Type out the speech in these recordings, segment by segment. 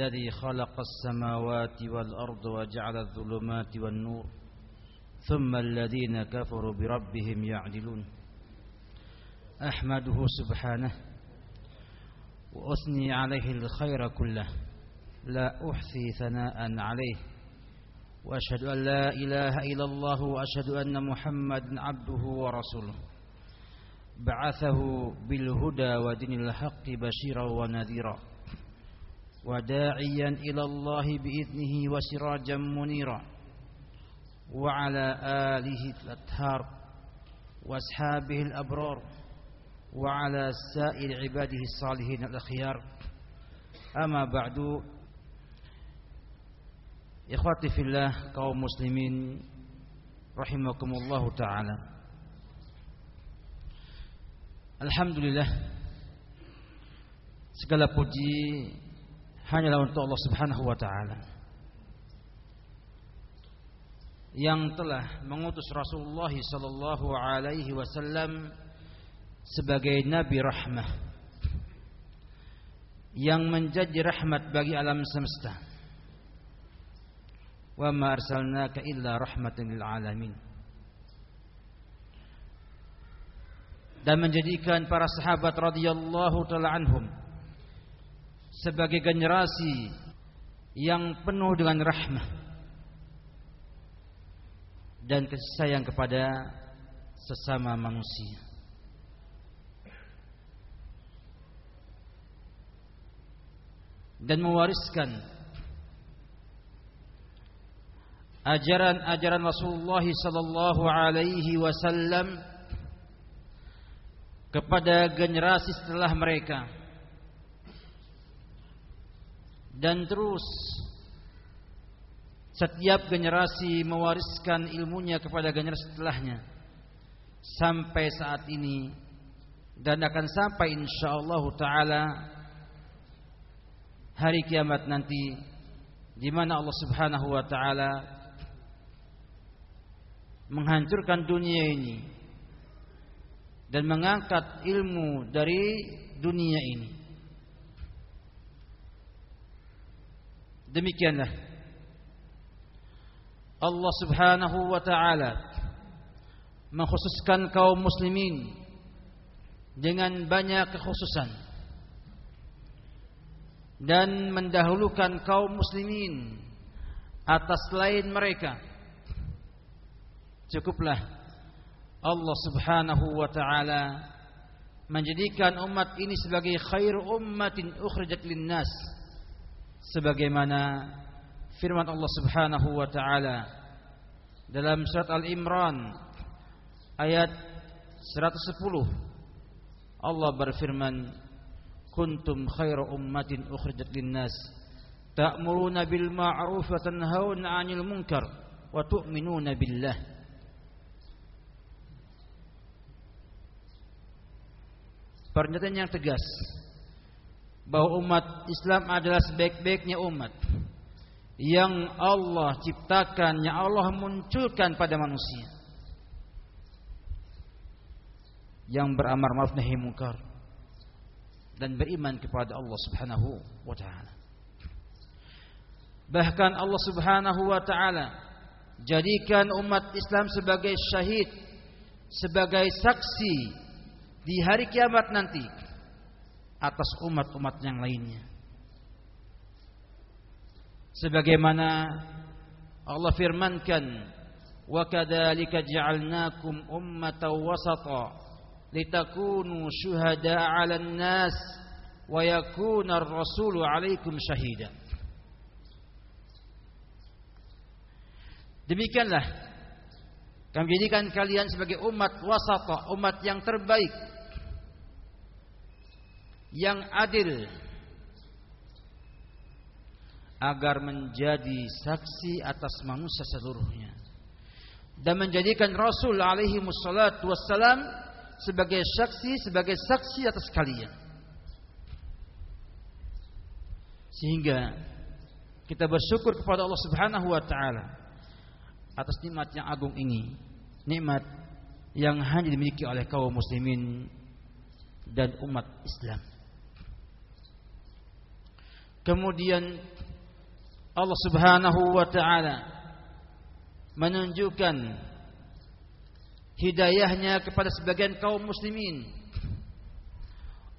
الذي خلق السماوات والأرض وجعل الظلمات والنور ثم الذين كفروا بربهم يعدلون. أحمده سبحانه وأثني عليه الخير كله لا أحصي ثناء عليه وأشهد أن لا إله إلا الله وأشهد أن محمد عبده ورسوله. بعثه بالهدى ودين الحق بشيرا ونذيرا. وداعيا إلى الله بإذنه وسراجا منيرا وعلى آله الأطهار وأصحابه الأبرار وعلى سائر عباده الصالحين الأخيار أما بعد Ikhwati fillah kaum muslimin rahimakumullah taala. Alhamdulillah segala puji hanyalah untuk Allah Subhanahu wa taala yang telah mengutus Rasulullah sallallahu alaihi wasallam sebagai nabi rahmah yang menjadi rahmat bagi alam semesta. Wa ma arsalnaka illa rahmatan lil alamin. Dan menjadikan para sahabat radhiyallahu taala anhum sebagai generasi yang penuh dengan rahmah dan kasih sayang kepada sesama manusia. dan mewariskan ajaran-ajaran Rasulullah sallallahu alaihi wasallam kepada generasi setelah mereka dan terus setiap generasi mewariskan ilmunya kepada generasi setelahnya sampai saat ini dan akan sampai insyaallah taala hari kiamat nanti di mana Allah Subhanahu wa taala menghancurkan dunia ini dan mengangkat ilmu dari dunia ini. Demikianlah. Allah Subhanahu wa taala mengkhususkan kaum muslimin dengan banyak kekhususan dan mendahulukan kaum muslimin atas lain mereka. Cukuplah Allah Subhanahu wa taala menjadikan umat ini sebagai khair ummatin ukhrijat linnas sebagaimana firman Allah Subhanahu wa taala dalam surat Al-Imran ayat 110 Allah berfirman kuntum khairu ummatin ukhrijat linnas ta'muruna bil ma'ruf wa tanhauna 'anil munkar wa tu'minuna billah. Pernyataan yang tegas bahwa umat Islam adalah sebaik-baiknya umat yang Allah ciptakan, yang Allah munculkan pada manusia. Yang beramar ma'ruf nahi munkar dan beriman kepada Allah Subhanahu wa taala. Bahkan Allah Subhanahu wa taala jadikan umat Islam sebagai syahid, sebagai saksi di hari kiamat nanti atas umat-umat yang lainnya. Sebagaimana Allah firmankan, "Wa kadzalika ja'alnakum ummatan wasata litakunu syuhada'a 'alan nas wa yakuna ar-rasulu 'alaikum syahida. Demikianlah kami jadikan kalian sebagai umat wasata, umat yang terbaik, yang adil, agar menjadi saksi atas manusia seluruhnya dan menjadikan Rasul alaihi wassalatu wassalam sebagai saksi sebagai saksi atas kalian. Sehingga kita bersyukur kepada Allah Subhanahu wa taala atas nikmat yang agung ini, nikmat yang hanya dimiliki oleh kaum muslimin dan umat Islam. Kemudian Allah Subhanahu wa taala menunjukkan hidayahnya kepada sebagian kaum muslimin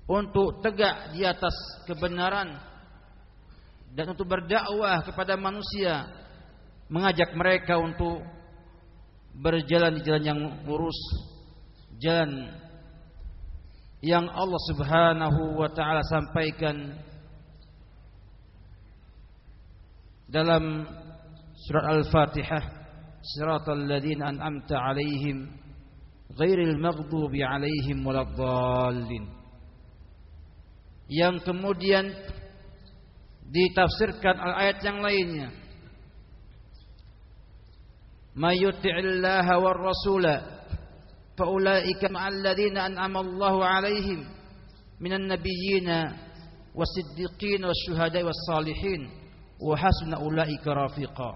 untuk tegak di atas kebenaran dan untuk berdakwah kepada manusia mengajak mereka untuk berjalan di jalan yang lurus jalan yang Allah Subhanahu wa taala sampaikan dalam surat Al-Fatihah siratal ladzina an'amta 'alaihim ghairil maghdubi 'alaihim waladdallin yang kemudian ditafsirkan ayat yang lainnya mayuti'illaha war rasula faulaika ma'al ladzina an'ama Allahu 'alaihim minan nabiyyina wasiddiqin wasyuhada'i wassalihin wa hasuna ulaika.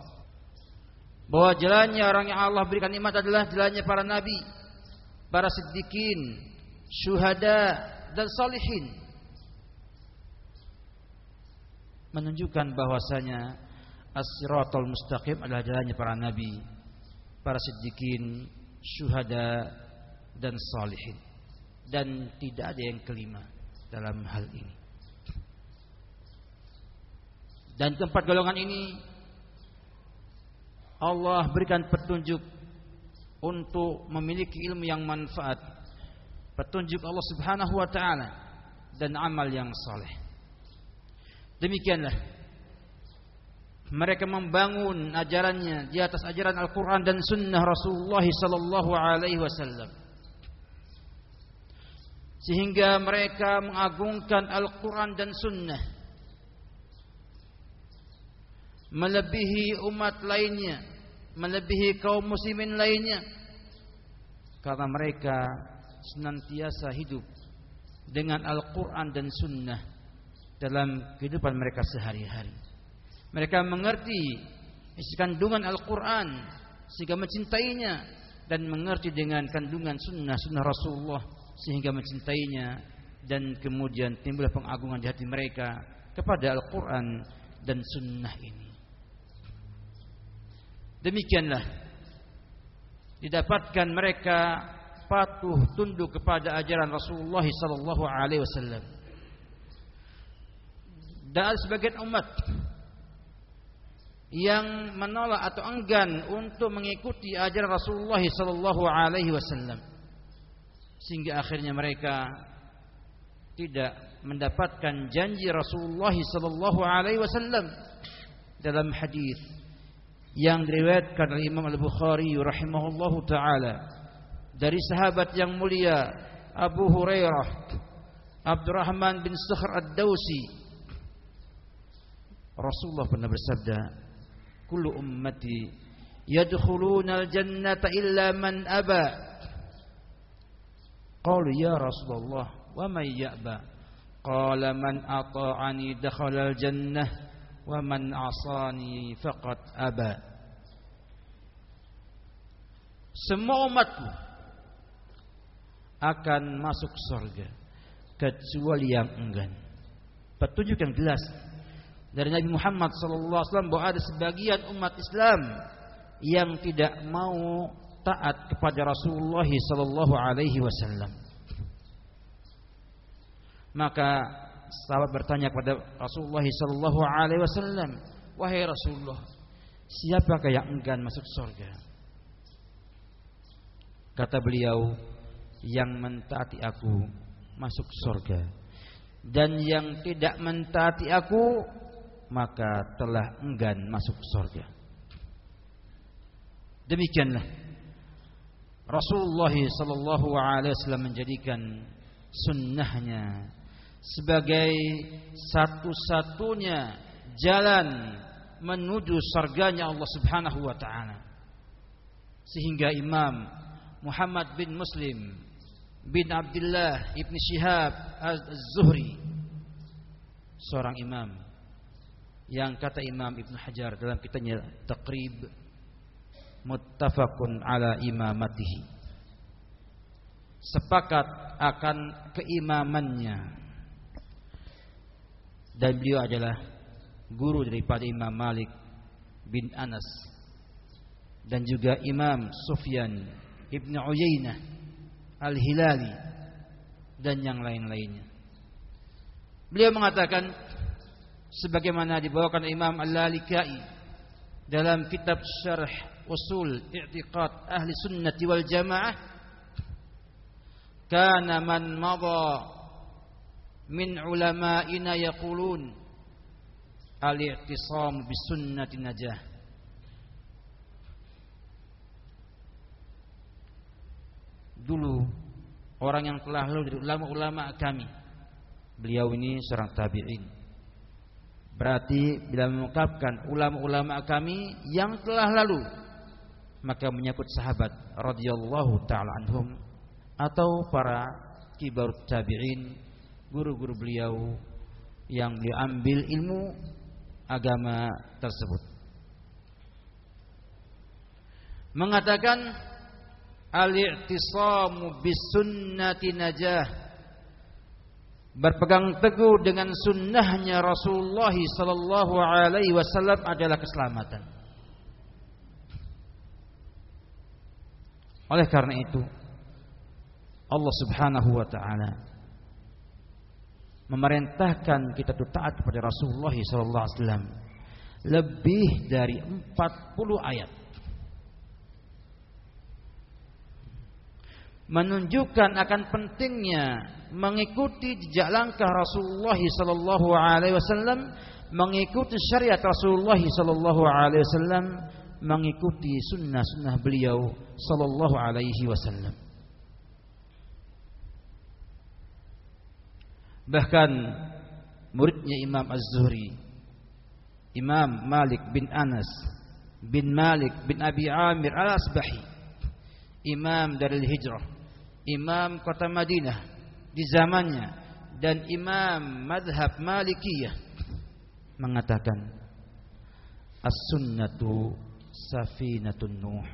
Bahwa jalannya orang yang Allah berikan nikmat adalah jalannya para nabi, para siddiqin, syuhada dan salihin. Menunjukkan bahwasanya as-siratal mustaqim adalah jalannya para nabi, para siddiqin, syuhada dan salihin. Dan tidak ada yang kelima dalam hal ini. Dan keempat golongan ini Allah berikan petunjuk untuk memiliki ilmu yang manfaat. Petunjuk Allah Subhanahu wa taala dan amal yang saleh. Demikianlah mereka membangun ajarannya di atas ajaran Al-Qur'an dan sunnah Rasulullah sallallahu alaihi wasallam. Sehingga mereka mengagungkan Al-Qur'an dan sunnah melebihi umat lainnya, melebihi kaum muslimin lainnya. Karena mereka senantiasa hidup dengan Al-Quran dan Sunnah dalam kehidupan mereka sehari-hari. Mereka mengerti isi kandungan Al-Quran sehingga mencintainya dan mengerti dengan kandungan Sunnah Sunnah Rasulullah sehingga mencintainya dan kemudian timbul pengagungan di hati mereka kepada Al-Quran dan Sunnah ini. Demikianlah didapatkan mereka patuh tunduk kepada ajaran Rasulullah sallallahu alaihi wasallam. Dan sebagian umat yang menolak atau enggan untuk mengikuti ajaran Rasulullah sallallahu alaihi wasallam. Sehingga akhirnya mereka tidak mendapatkan janji Rasulullah sallallahu alaihi wasallam dalam hadis yang diriwayatkan oleh Imam Al-Bukhari rahimahullahu taala dari sahabat yang mulia Abu Hurairah Abdurrahman bin Sakhr Ad-Dausi Rasulullah pernah bersabda kullu ummati yadkhuluna al-jannata illa man aba qalu ya Rasulullah wa man ya'ba qala man ata'ani dakhala al-jannah wa man asani faqad aba semua umatku akan masuk surga kecuali yang enggan petunjuk yang jelas dari Nabi Muhammad SAW bahwa ada sebagian umat Islam yang tidak mau taat kepada Rasulullah SAW maka sahabat bertanya kepada Rasulullah sallallahu alaihi wasallam, "Wahai Rasulullah, siapakah yang enggan masuk surga?" Kata beliau, "Yang mentaati aku masuk surga, dan yang tidak mentaati aku maka telah enggan masuk surga." Demikianlah Rasulullah sallallahu alaihi wasallam menjadikan sunnahnya sebagai satu-satunya jalan menuju surganya Allah Subhanahu wa taala. Sehingga Imam Muhammad bin Muslim bin Abdullah ibn Shihab Az-Zuhri seorang imam yang kata Imam Ibn Hajar dalam kitabnya Taqrib muttafaqun ala imamatihi. Sepakat akan keimamannya. Dan beliau adalah guru daripada Imam Malik bin Anas dan juga Imam Sufyan Ibn Uyainah Al-Hilali dan yang lain-lainnya. Beliau mengatakan sebagaimana dibawakan Imam Al-Lalikai dalam kitab Syarh Usul I'tiqad Ahli Sunnah wal Jamaah kana man madha min ulama'ina yaqulun al-i'tisam bisunnati najah dulu orang yang telah lalu dari ulama-ulama kami. Beliau ini seorang tabi'in. Berarti bila mengungkapkan ulama-ulama kami yang telah lalu maka menyebut sahabat radhiyallahu taala anhum atau para kibar tabi'in guru-guru beliau yang diambil ilmu agama tersebut. Mengatakan al-i'tisamu bisunnati najah berpegang teguh dengan sunnahnya Rasulullah sallallahu alaihi wasallam adalah keselamatan. Oleh karena itu Allah Subhanahu wa taala memerintahkan kita untuk taat kepada Rasulullah sallallahu alaihi wasallam lebih dari 40 ayat menunjukkan akan pentingnya mengikuti jejak langkah Rasulullah sallallahu alaihi wasallam, mengikuti syariat Rasulullah sallallahu alaihi wasallam, mengikuti sunnah-sunnah beliau sallallahu alaihi wasallam. Bahkan muridnya Imam Az-Zuhri, Imam Malik bin Anas bin Malik bin Abi Amir Al-Asbahi, imam dari hijrah imam kota Madinah di zamannya dan imam madhab Malikiyah mengatakan as-sunnatu safinatun nuh.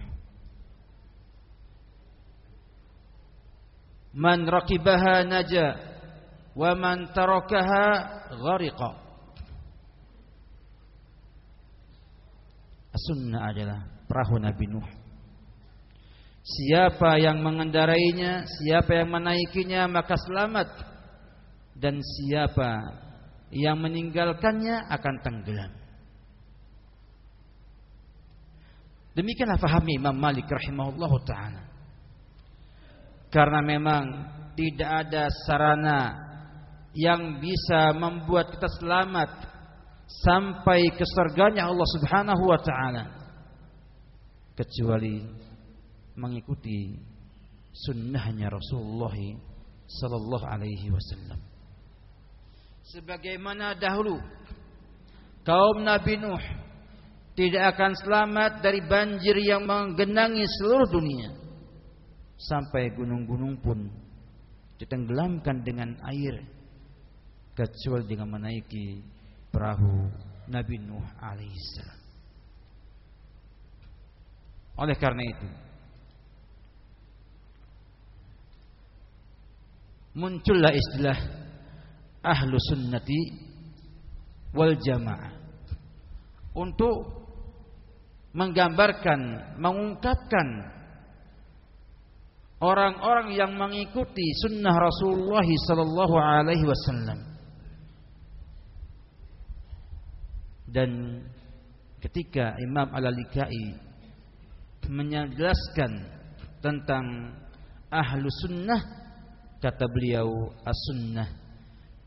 Man rakibaha naja wa man tarakaha ghariqa. As-sunnah adalah perahu Nabi Nuh Siapa yang mengendarainya, siapa yang menaikinya maka selamat dan siapa yang meninggalkannya akan tenggelam. Demikianlah fahami Imam Malik rahimahullah taala. Karena memang tidak ada sarana yang bisa membuat kita selamat sampai ke surganya Allah Subhanahu wa taala kecuali mengikuti sunnahnya Rasulullah sallallahu alaihi wasallam. Sebagaimana dahulu kaum Nabi Nuh tidak akan selamat dari banjir yang menggenangi seluruh dunia sampai gunung-gunung pun ditenggelamkan dengan air kecuali dengan menaiki perahu Nabi Nuh alaihissalam. Oleh karena itu, muncullah istilah ahlu sunnati wal jamaah untuk menggambarkan, mengungkapkan orang-orang yang mengikuti sunnah Rasulullah sallallahu alaihi wasallam. Dan ketika Imam Al-Alikai menjelaskan tentang ahlu sunnah kata beliau as-sunnah.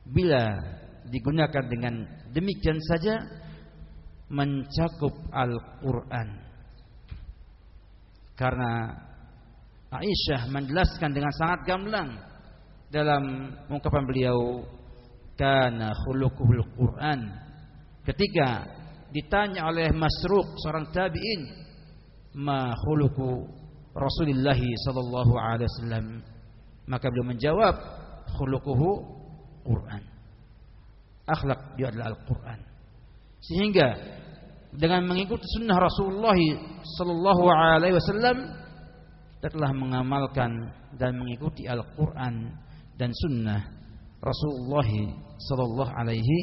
Bila digunakan dengan demikian saja mencakup Al-Qur'an. Karena Aisyah menjelaskan dengan sangat gamblang dalam ungkapan beliau kana khuluquhul Qur'an. Ketika ditanya oleh Masruq seorang tabi'in ma khuluqu Rasulullah sallallahu alaihi wasallam maka beliau menjawab khuluquhu Quran. Akhlak dia adalah Al-Quran. Sehingga dengan mengikuti sunnah Rasulullah sallallahu alaihi wasallam telah mengamalkan dan mengikuti Al-Quran dan sunnah Rasulullah sallallahu alaihi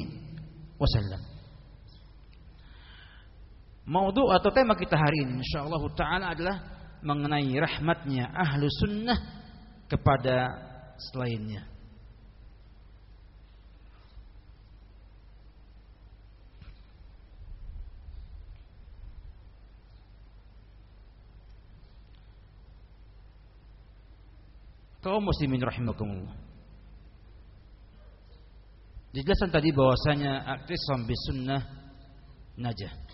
wasallam. Maudhu atau tema kita hari ini insyaallah taala adalah mengenai rahmatnya ahlu sunnah kepada selainnya. Kaum muslimin rahimakumullah. Dijelaskan tadi bahwasanya aktif sambil sunnah najah.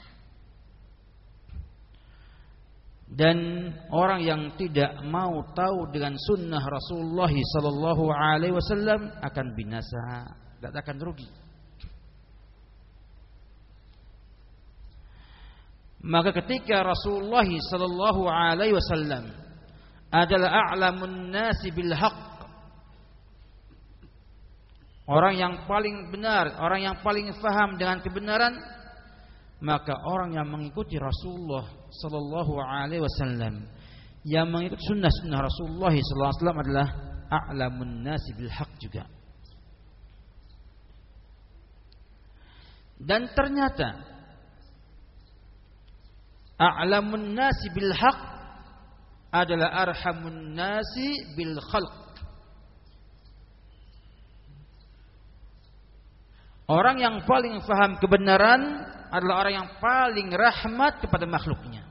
Dan orang yang tidak mau tahu dengan sunnah Rasulullah sallallahu alaihi wasallam akan binasa, tidak akan rugi. Maka ketika Rasulullah sallallahu alaihi wasallam adalah a'lamun nasi bil Orang yang paling benar, orang yang paling faham dengan kebenaran, maka orang yang mengikuti Rasulullah sallallahu alaihi wasallam yang mengikuti sunnah-sunnah Rasulullah sallallahu alaihi wasallam adalah a'lamun nasi bil haq juga. Dan ternyata a'lamun nasi bil haq adalah arhamun nasi bil khalq. Orang yang paling faham kebenaran adalah orang yang paling rahmat kepada makhluknya.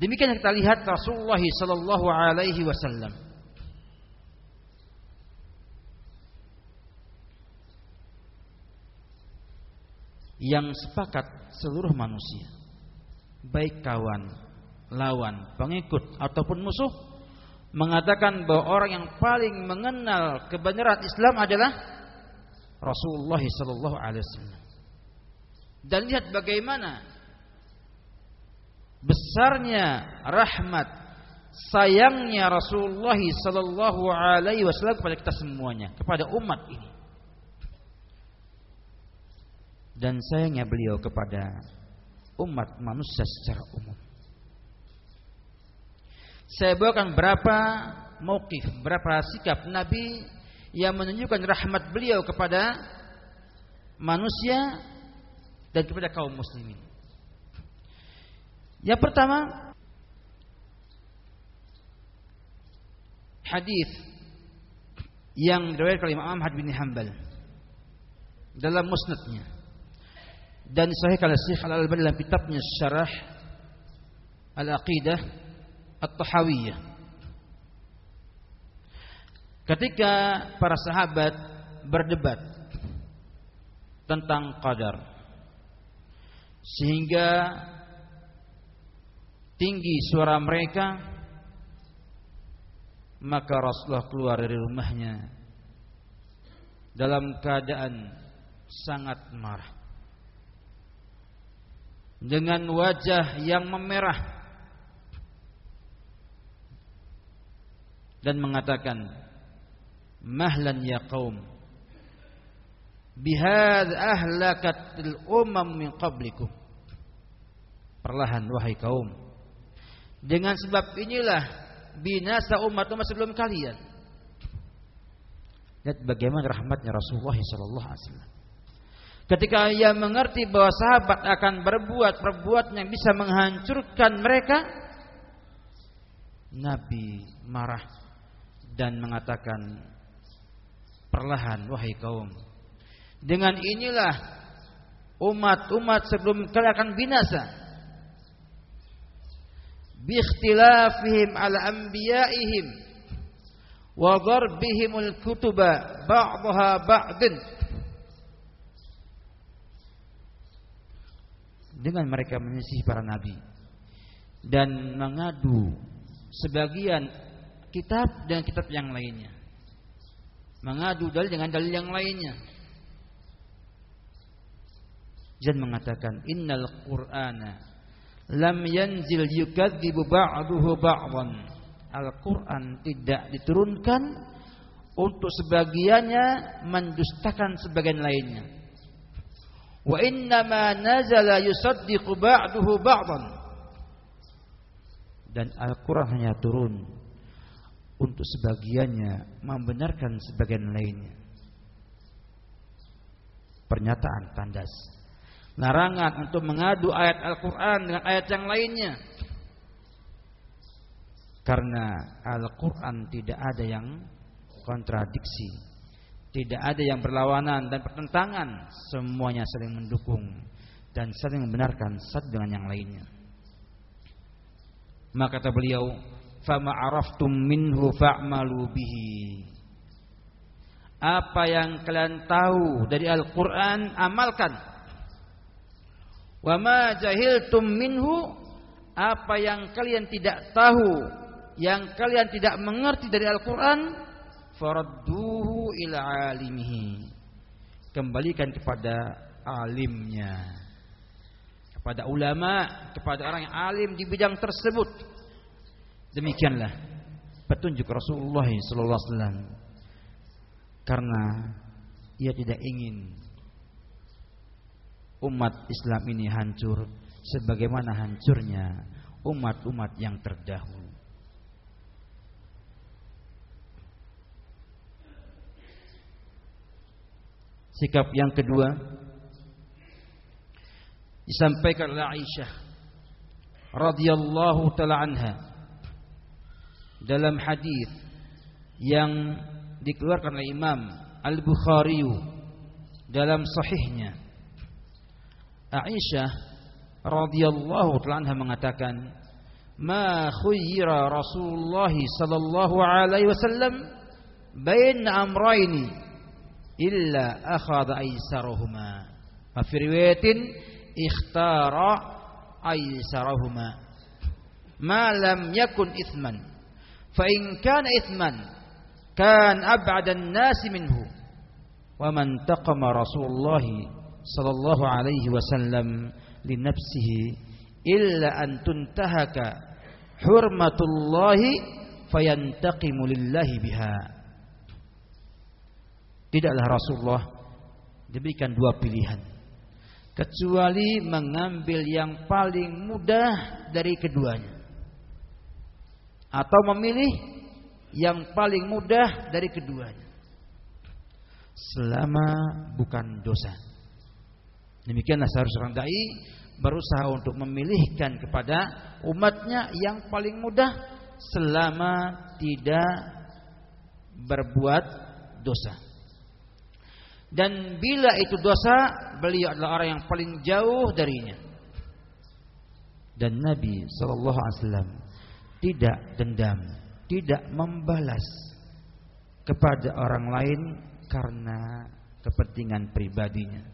Demikian kita lihat Rasulullah sallallahu alaihi wasallam. Yang sepakat seluruh manusia, baik kawan, lawan, pengikut ataupun musuh mengatakan bahwa orang yang paling mengenal kebenaran Islam adalah Rasulullah sallallahu alaihi wasallam. Dan lihat bagaimana besarnya rahmat sayangnya Rasulullah sallallahu alaihi wasallam kepada kita semuanya, kepada umat ini. Dan sayangnya beliau kepada umat manusia secara umum. Saya bawakan berapa mauqif, berapa sikap Nabi yang menunjukkan rahmat beliau kepada manusia dan kepada kaum muslimin. Yang pertama hadis yang diriwayatkan oleh Imam Ahmad bin Hanbal dalam musnadnya dan sahih kalau Syekh Al-Albani dalam kitabnya Syarah Al-Aqidah At-Tahawiyah. Ketika para sahabat berdebat tentang qadar sehingga tinggi suara mereka maka Rasulullah keluar dari rumahnya dalam keadaan sangat marah dengan wajah yang memerah dan mengatakan mahlan ya qaum bihad ahlakatil umam min qablikum. Perlahan wahai kaum dengan sebab inilah binasa umat-umat sebelum kalian. Lihat bagaimana rahmatnya Rasulullah sallallahu alaihi wasallam. Ketika ia mengerti bahwa sahabat akan berbuat perbuatan yang bisa menghancurkan mereka Nabi marah dan mengatakan perlahan wahai kaum dengan inilah umat-umat sebelum kalian akan binasa. Biikhtilafihim ala anbiya'ihim wa darbihimul kutuba ba'daha ba'din. Dengan mereka menyisih para nabi dan mengadu sebagian kitab dengan kitab yang lainnya. Mengadu dalil dengan dalil yang lainnya. Dan mengatakan innal qur'ana lam yanzil yukadzibu ba'duhu ba'dhan. Al-Qur'an tidak diturunkan untuk sebagiannya mendustakan sebagian lainnya. Wa innama nazala yusaddiqu ba'duhu ba'dhan. Dan Al-Qur'an hanya turun untuk sebagiannya membenarkan sebagian lainnya. Pernyataan tandas. larangan untuk mengadu ayat Al-Quran dengan ayat yang lainnya. Karena Al-Quran tidak ada yang kontradiksi, tidak ada yang berlawanan dan pertentangan, semuanya saling mendukung dan saling membenarkan satu dengan yang lainnya. Maka kata beliau, "Fama araftum minhu fa'malu bihi." Apa yang kalian tahu dari Al-Qur'an amalkan. Wa ma jahiltum minhu apa yang kalian tidak tahu, yang kalian tidak mengerti dari Al-Qur'an, faradduhu ila alimihi. Kembalikan kepada alimnya. Kepada ulama, kepada orang yang alim di bidang tersebut. Demikianlah petunjuk Rasulullah sallallahu alaihi wasallam. Karena ia tidak ingin umat Islam ini hancur sebagaimana hancurnya umat-umat yang terdahulu. Sikap yang kedua disampaikan oleh Aisyah radhiyallahu taala anha dalam hadis yang dikeluarkan oleh Imam Al-Bukhari dalam sahihnya Aisyah radhiyallahu taala mengatakan, "Ma khuyyira Rasulullah sallallahu alaihi wasallam bain amrayni illa akhadha aisarahuma." Fi riwayatin ikhtara aisarahuma. Ma lam yakun ithman. Fa in kana ithman kan ab'ada an-nas minhu. Wa man taqama Rasulullah sallallahu alaihi wasallam li nafsihi illa an tuntahaka hurmatullahi fayantaqimu lillahi biha tidaklah Rasulullah diberikan dua pilihan. Kecuali mengambil yang paling mudah dari keduanya atau memilih yang paling mudah dari keduanya selama bukan dosa Demikianlah seharusnya orang dai berusaha untuk memilihkan kepada umatnya yang paling mudah selama tidak berbuat dosa. Dan bila itu dosa, beliau adalah orang yang paling jauh darinya. Dan Nabi Shallallahu Alaihi Wasallam tidak dendam, tidak membalas kepada orang lain karena kepentingan pribadinya.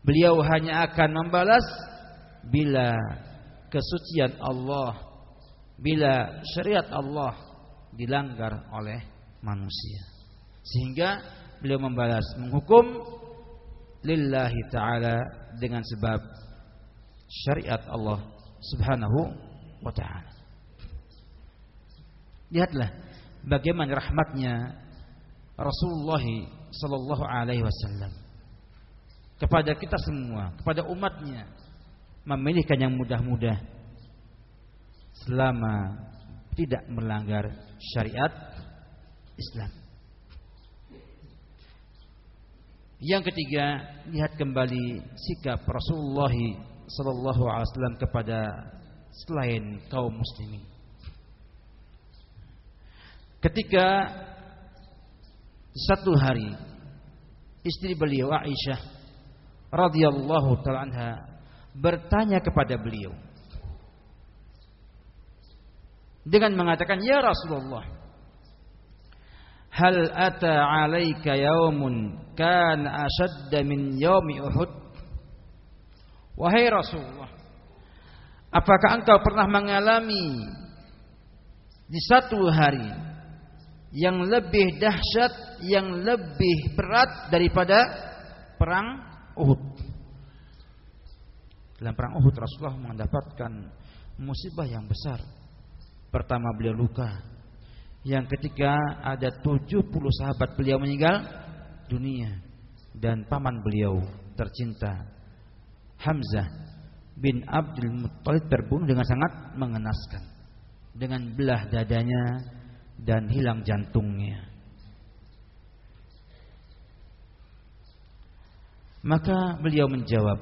Beliau hanya akan membalas bila kesucian Allah, bila syariat Allah dilanggar oleh manusia. Sehingga beliau membalas menghukum lillahi taala dengan sebab syariat Allah Subhanahu wa taala. Lihatlah bagaimana rahmatnya Rasulullah sallallahu alaihi wasallam kepada kita semua, kepada umatnya memilihkan yang mudah-mudah selama tidak melanggar syariat Islam. Yang ketiga, lihat kembali sikap Rasulullah sallallahu alaihi wasallam kepada selain kaum muslimin. Ketika satu hari istri beliau Aisyah radhiyallahu taala anha bertanya kepada beliau dengan mengatakan ya Rasulullah hal ata alaika yaumun kan ashadda min yaumi Uhud? Wahai Rasulullah apakah engkau pernah mengalami di satu hari yang lebih dahsyat yang lebih berat daripada perang Uhud. Dalam perang Uhud Rasulullah mendapatkan musibah yang besar. Pertama beliau luka. Yang ketiga ada 70 sahabat beliau meninggal dunia dan paman beliau tercinta Hamzah bin Abdul Muttalib terbunuh dengan sangat mengenaskan dengan belah dadanya dan hilang jantungnya. Maka beliau menjawab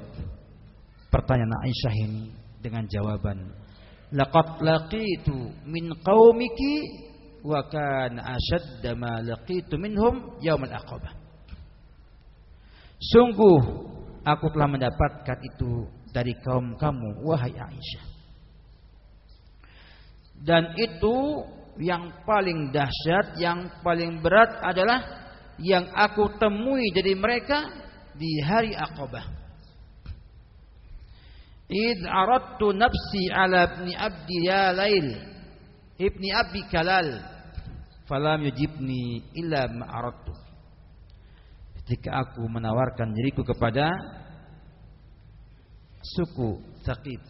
pertanyaan Aisyah ini dengan jawaban laqad laqitu min qaumiki wa kana ashadda ma laqitu minhum al aqabah Sungguh aku telah mendapatkan itu dari kaum kamu wahai Aisyah dan itu yang paling dahsyat yang paling berat adalah yang aku temui dari mereka di hari Aqabah. Id aradtu nafsi ala ibni abdi ya lail ibni abi kalal falam yujibni illa ma aradtu. Ketika aku menawarkan diriku kepada suku Saqib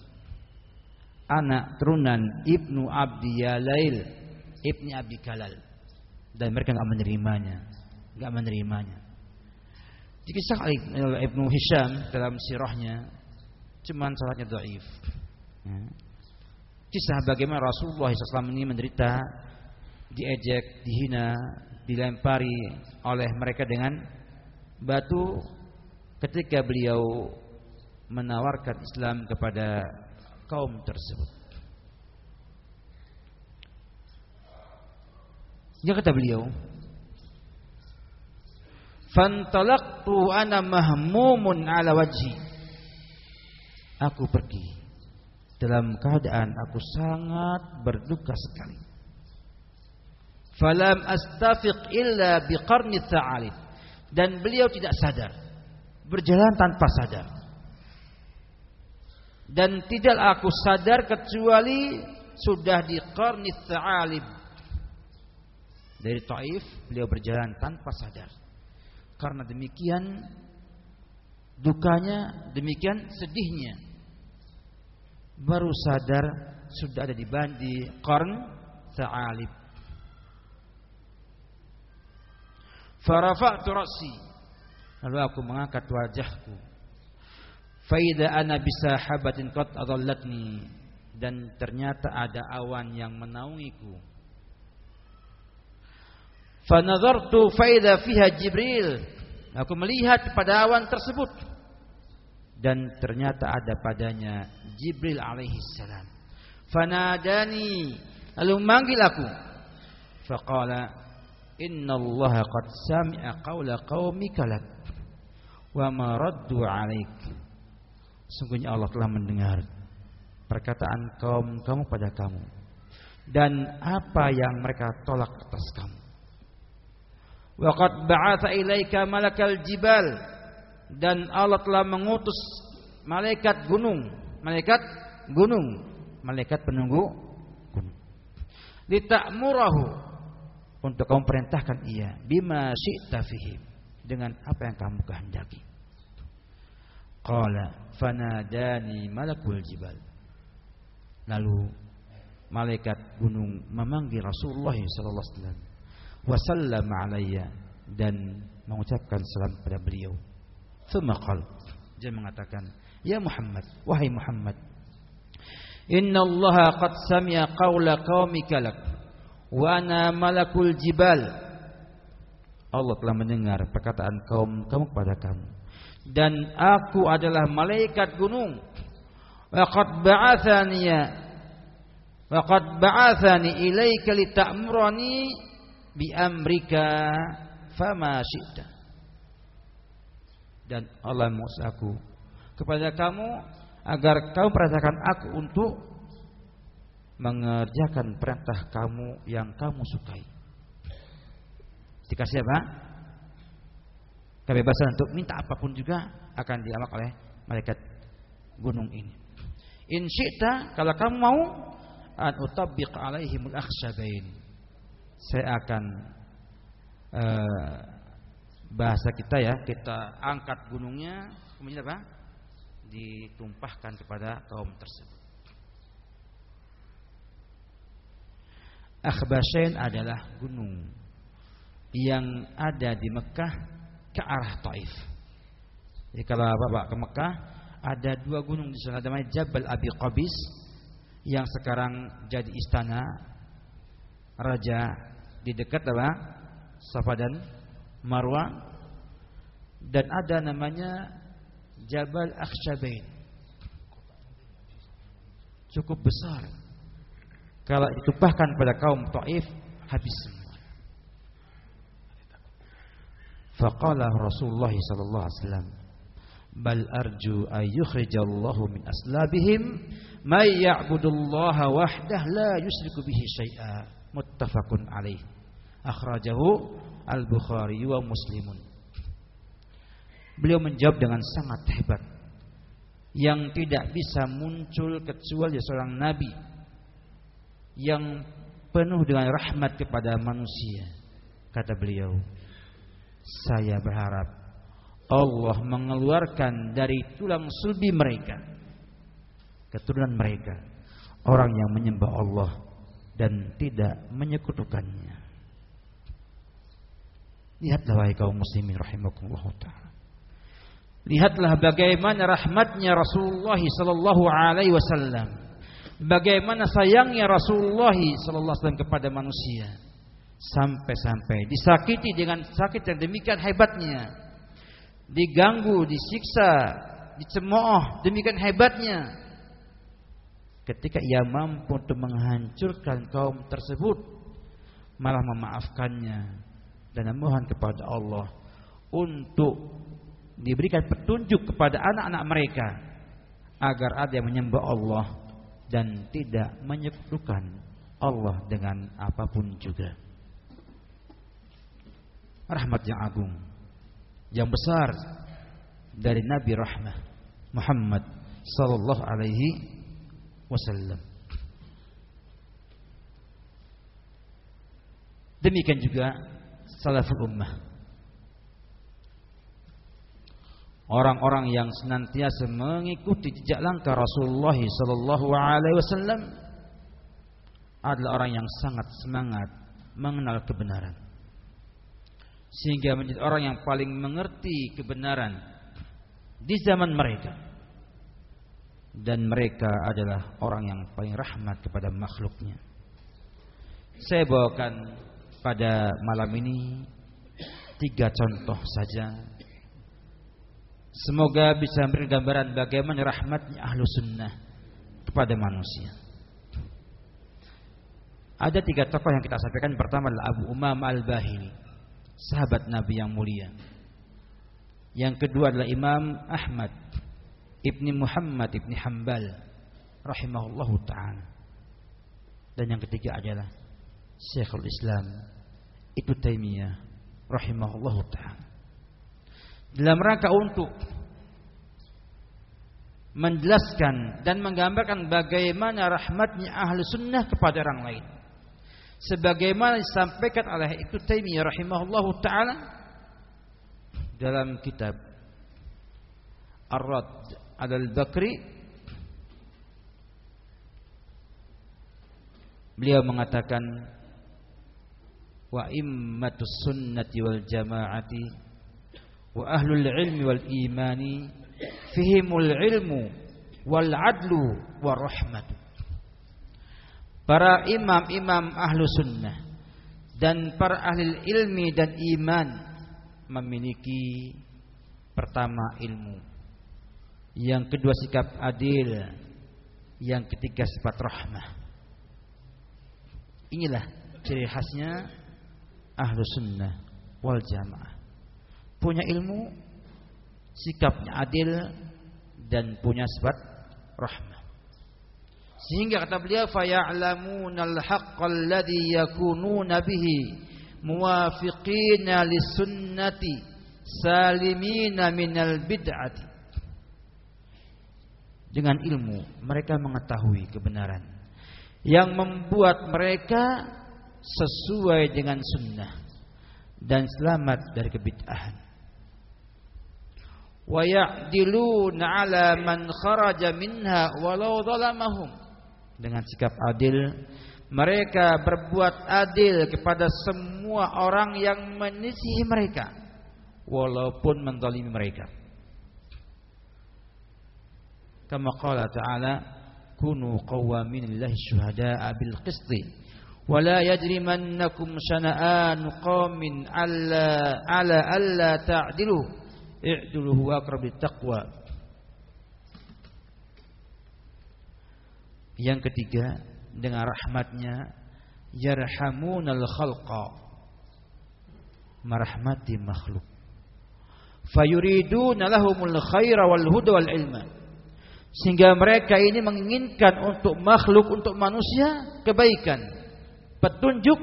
anak turunan ibnu abdi ya lail ibni abi kalal dan mereka enggak menerimanya enggak menerimanya Dikisah oleh Ibnu Hisham dalam sirahnya cuman salatnya dhaif. Ya. Kisah bagaimana Rasulullah SAW ini menderita, diejek, dihina, dilempari oleh mereka dengan batu ketika beliau menawarkan Islam kepada kaum tersebut. Ya kata beliau, "Fantalaqtu ana mahmumun ala wajhi." aku pergi dalam keadaan aku sangat berduka sekali. Falam astafiq illa biqarni tha'alid. Dan beliau tidak sadar. Berjalan tanpa sadar. Dan tidak aku sadar kecuali sudah di qarni tha'alib. Dari Taif beliau berjalan tanpa sadar. Karena demikian dukanya, demikian sedihnya. Baru sadar sudah ada di bandi qarn ta'alib farafa'tu ra'si. Lalu aku mengangkat wajahku. Faida ana bisahabatin qad adallatni. Dan ternyata ada awan yang menaungiku fanadhartu faida fiha jibril aku melihat pada awan tersebut dan ternyata ada padanya Jibril alaihi salam. Fanadani lalu manggil aku. Faqala inna Allah qad sami'a qawla qaumika lak wa ma raddu alaik. Sungguhnya Allah telah mendengar perkataan kaum kamu pada kamu dan apa yang mereka tolak atas kamu. Wa qad ba'atha ilaika malakal jibal. Dan Allah telah mengutus malaikat gunung, malaikat gunung, malaikat penunggu gunung. Litakmurahu untuk kamu perintahkan ia. Bima syi'ta dengan apa yang kamu kehendaki. Qala fanadani malakul jibal. Lalu malaikat gunung memanggil Rasulullah sallallahu alaihi wasallam wa sallama alayya dan mengucapkan salam kepada beliau. Thumma qal. Dia mengatakan, "Ya Muhammad, wahai Muhammad, Inna Allah qad sami'a qawla qaumika lak wa ana malakul jibal." Allah telah mendengar perkataan kaum kamu kepada kamu dan aku adalah malaikat gunung. Wa qad ba'athani wa qad ba'athani ilaika lita'murani bi amrika fama syi'ta dan Allah mengutus aku kepada kamu agar kamu perintahkan aku untuk mengerjakan perintah kamu yang kamu sukai. Dikasih apa? Kebebasan untuk minta apa pun juga akan diamak oleh malaikat gunung ini. In syi'ta kalau kamu mau an utabbiq alaihimul akhshabain. Saya akan uh, bahasa kita ya, kita angkat gunungnya, kemudian apa? Ditumpahkan kepada kaum tersebut. Akhbashain adalah gunung yang ada di Mekah ke arah Taif. Jadi kalau Bapak ke Mekah ada dua gunung di sana namanya Jabal Abi Qabis yang sekarang jadi istana raja di dekat apa? Safa dan Marwa dan ada namanya Jabal Akhshabain. Cukup besar. Kalau ditumpahkan pada kaum Taif habis semua. Faqala Rasulullah sallallahu alaihi wasallam, "Bal arju ay yukhrijallahu min aslabihim may ya'budullaha wahdah la yusyriku bihi syai'a." Muttafaqun alaih. Akhrajahu Al-Bukhari wa Muslimun. Beliau menjawab dengan sangat hebat. Yang tidak bisa muncul kecuali seorang nabi yang penuh dengan rahmat kepada manusia. Kata beliau, saya berharap Allah mengeluarkan dari tulang sulbi mereka keturunan mereka orang yang menyembah Allah dan tidak menyekutukannya. Lihatlah wahai kaum muslimin rahimakumullah taala. Lihatlah bagaimana rahmatnya Rasulullah sallallahu alaihi wasallam. Bagaimana sayangnya Rasulullah sallallahu alaihi wasallam kepada manusia. Sampai-sampai disakiti dengan sakit yang demikian hebatnya. Diganggu, disiksa, dicemooh demikian hebatnya. Ketika ia mampu untuk menghancurkan kaum tersebut, malah memaafkannya dan memohon kepada Allah untuk diberikan petunjuk kepada anak-anak mereka agar ada yang menyembah Allah dan tidak menyekutukan Allah dengan apa pun juga. Rahmat yang agung, yang besar dari Nabi Rahmah Muhammad sallallahu alaihi wasallam. Demikian juga salaful ummah. Orang-orang yang senantiasa mengikuti jejak langkah Rasulullah sallallahu alaihi wasallam adalah orang yang sangat semangat mengenal kebenaran. Sehingga menjadi orang yang paling mengerti kebenaran di zaman mereka dan mereka adalah orang yang paling rahmat kepada makhluknya saya bawakan pada malam ini tiga contoh saja Semoga bisa memberi gambaran bagaimana rahmatnya ahlu sunnah kepada manusia. Ada tiga tokoh yang kita sampaikan. Pertama adalah Abu Umam al-Bahili, sahabat Nabi yang mulia. Yang kedua adalah Imam Ahmad ibni Muhammad ibni Hambal, rahimahullahu taala. Dan yang ketiga adalah Syekhul Islam Ibnu Taimiyah rahimahullahu taala dalam rangka untuk menjelaskan dan menggambarkan bagaimana rahmatnya ahli sunnah kepada orang lain. Sebagaimana disampaikan oleh Ibnu Taimiyah rahimahullahu taala dalam kitab Ar-Rad al-Bakri. Beliau mengatakan wa immatus sunnati wal jamaati wa ahlul ilmi wal imani fihimul ilmu wal adlu wa rahmatu. Para imam-imam ahlu sunnah dan para ahli ilmi dan iman memiliki pertama ilmu yang kedua sikap adil yang ketiga sifat rahmah inilah ciri khasnya ahlu sunnah wal jamaah punya ilmu, sikapnya adil dan punya sifat rahmah. Sehingga kata beliau faya'lamuna al-haqqa alladhi yakununa bihi muwafiqina lis-sunnati salimina minal bid'ati. Dengan ilmu mereka mengetahui kebenaran yang membuat mereka sesuai dengan sunnah dan selamat dari kebid'ahan. Wa ya'diluna 'ala man kharaja minha walau zalamahum. Dengan sikap adil mereka berbuat adil kepada semua orang yang menyisihi mereka walaupun menzalimi mereka Kama qala ta'ala kunu qawamin lillahi syuhada'a bil qisti ولا la yajrimannakum syana'an qawmin على ألا alla ta'dilu i'dilu huwa Yang ketiga dengan rahmatnya yarhamunal khalqa merahmati makhluk. Fayuriduna lahumul khaira wal huda wal ilma sehingga mereka ini menginginkan untuk makhluk untuk manusia kebaikan petunjuk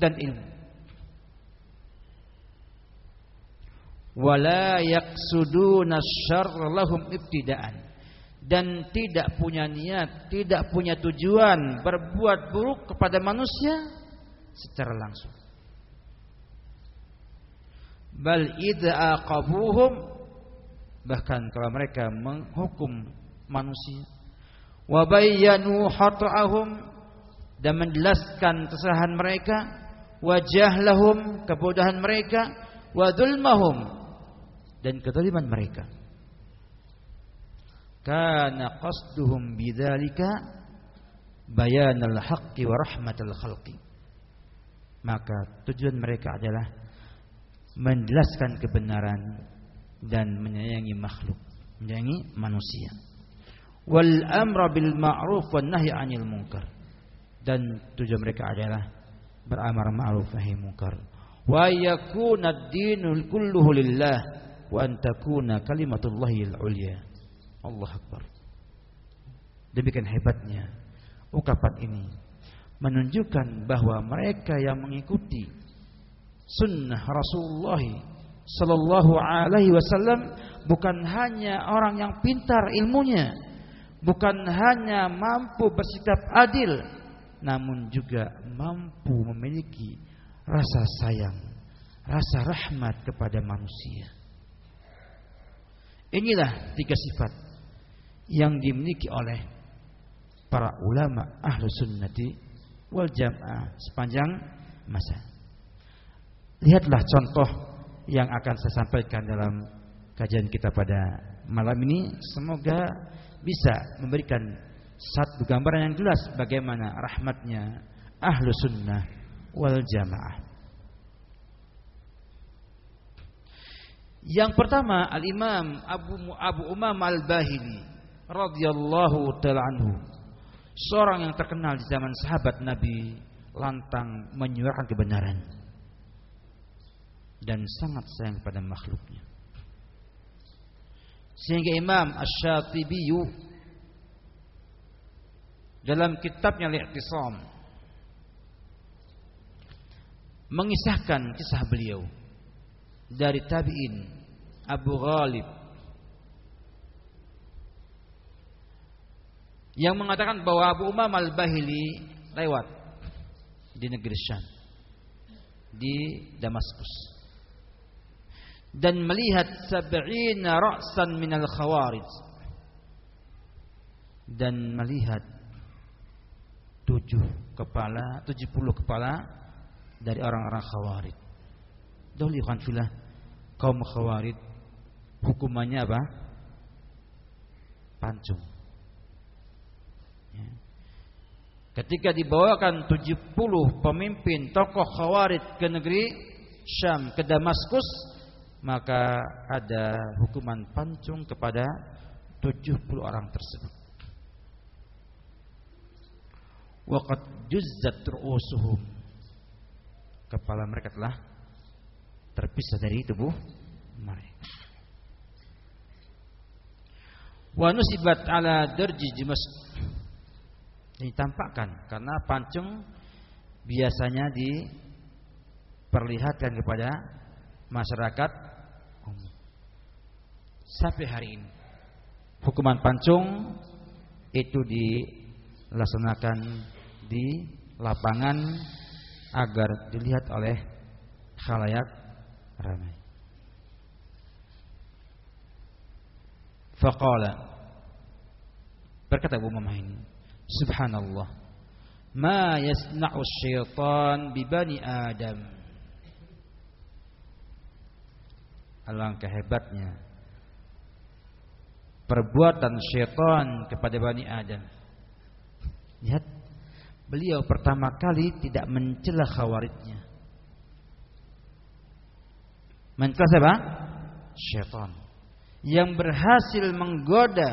dan ilmu wala yaqsuduna syarr lahum ibtidaan dan tidak punya niat, tidak punya tujuan berbuat buruk kepada manusia secara langsung. Bal idza aqabuhum bahkan kalau mereka menghukum manusia. Wa bayyanu dan menjelaskan kesalahan mereka. Wa jahlahum kebodohan mereka. Wa dzulmahum dan kezaliman mereka. Kana qasduhum bidzalika bayanal haqqi wa rahmatal khalqi. Maka tujuan mereka adalah menjelaskan kebenaran dan menyayangi makhluk menyayangi manusia wal amra bil ma'ruf wan nahy 'anil munkar. Dan tujuan mereka adalah beramar ma'ruf nahi munkar. Wa yakuna ad-dinul kulluhu lillah wa an takuna kalimatullahi al-ulya. Allah Akbar. Demikian hebatnya ungkapan ini menunjukkan bahwa mereka yang mengikuti sunnah Rasulullah sallallahu alaihi wasallam bukan hanya orang yang pintar ilmunya, bukan hanya mampu bersikap adil, namun juga mampu memiliki rasa sayang, rasa rahmat kepada manusia. Inilah tiga sifat yang dimiliki oleh para ulama ahlu sunnati wal jamaah sepanjang masa. Lihatlah contoh yang akan saya sampaikan dalam kajian kita pada malam ini. Semoga bisa memberikan satu gambaran yang jelas bagaimana rahmatnya ahlu sunnah wal jamaah. Yang pertama Al-Imam Abu Abu Umam Al-Bahili radhiyallahu taala anhu. Seorang yang terkenal di zaman sahabat Nabi lantang menyuarakan kebenaran dan sangat sayang kepada makhluknya. Sehingga Imam Asy-Syatibi dalam kitabnya Al-I'tisam mengisahkan kisah beliau dari tabi'in Abu Ghalib yang mengatakan bahwa Abu Umam al-Bahili lewat di negeri Syam di Damaskus dan melihat sab'ina ra'san minal khawarij dan melihat tujuh kepala, tujuh puluh kepala dari orang-orang khawarij. Dahulu kan filah kaum khawarij hukumannya apa? Pancung. Ketika dibawakan 70 pemimpin tokoh khawarid ke negeri Syam, ke Damaskus, maka ada hukuman pancung kepada 70 orang tersebut. Waqad juzzat ru'usuhum. Kepala mereka telah terpisah dari tubuh mereka. Wa nusibat ala darji ditampakkan karena pancung biasanya diperlihatkan kepada masyarakat sampai hari ini hukuman pancung itu dilaksanakan di lapangan agar dilihat oleh khalayak ramai. Faqala berkata Abu Mamah ini Subhanallah. Ma yasna'u syaitan bi bani Adam. Alangkah hebatnya perbuatan syaitan kepada bani Adam. Lihat, beliau pertama kali tidak mencela khawaridnya. Mencela siapa? Syaitan. Yang berhasil menggoda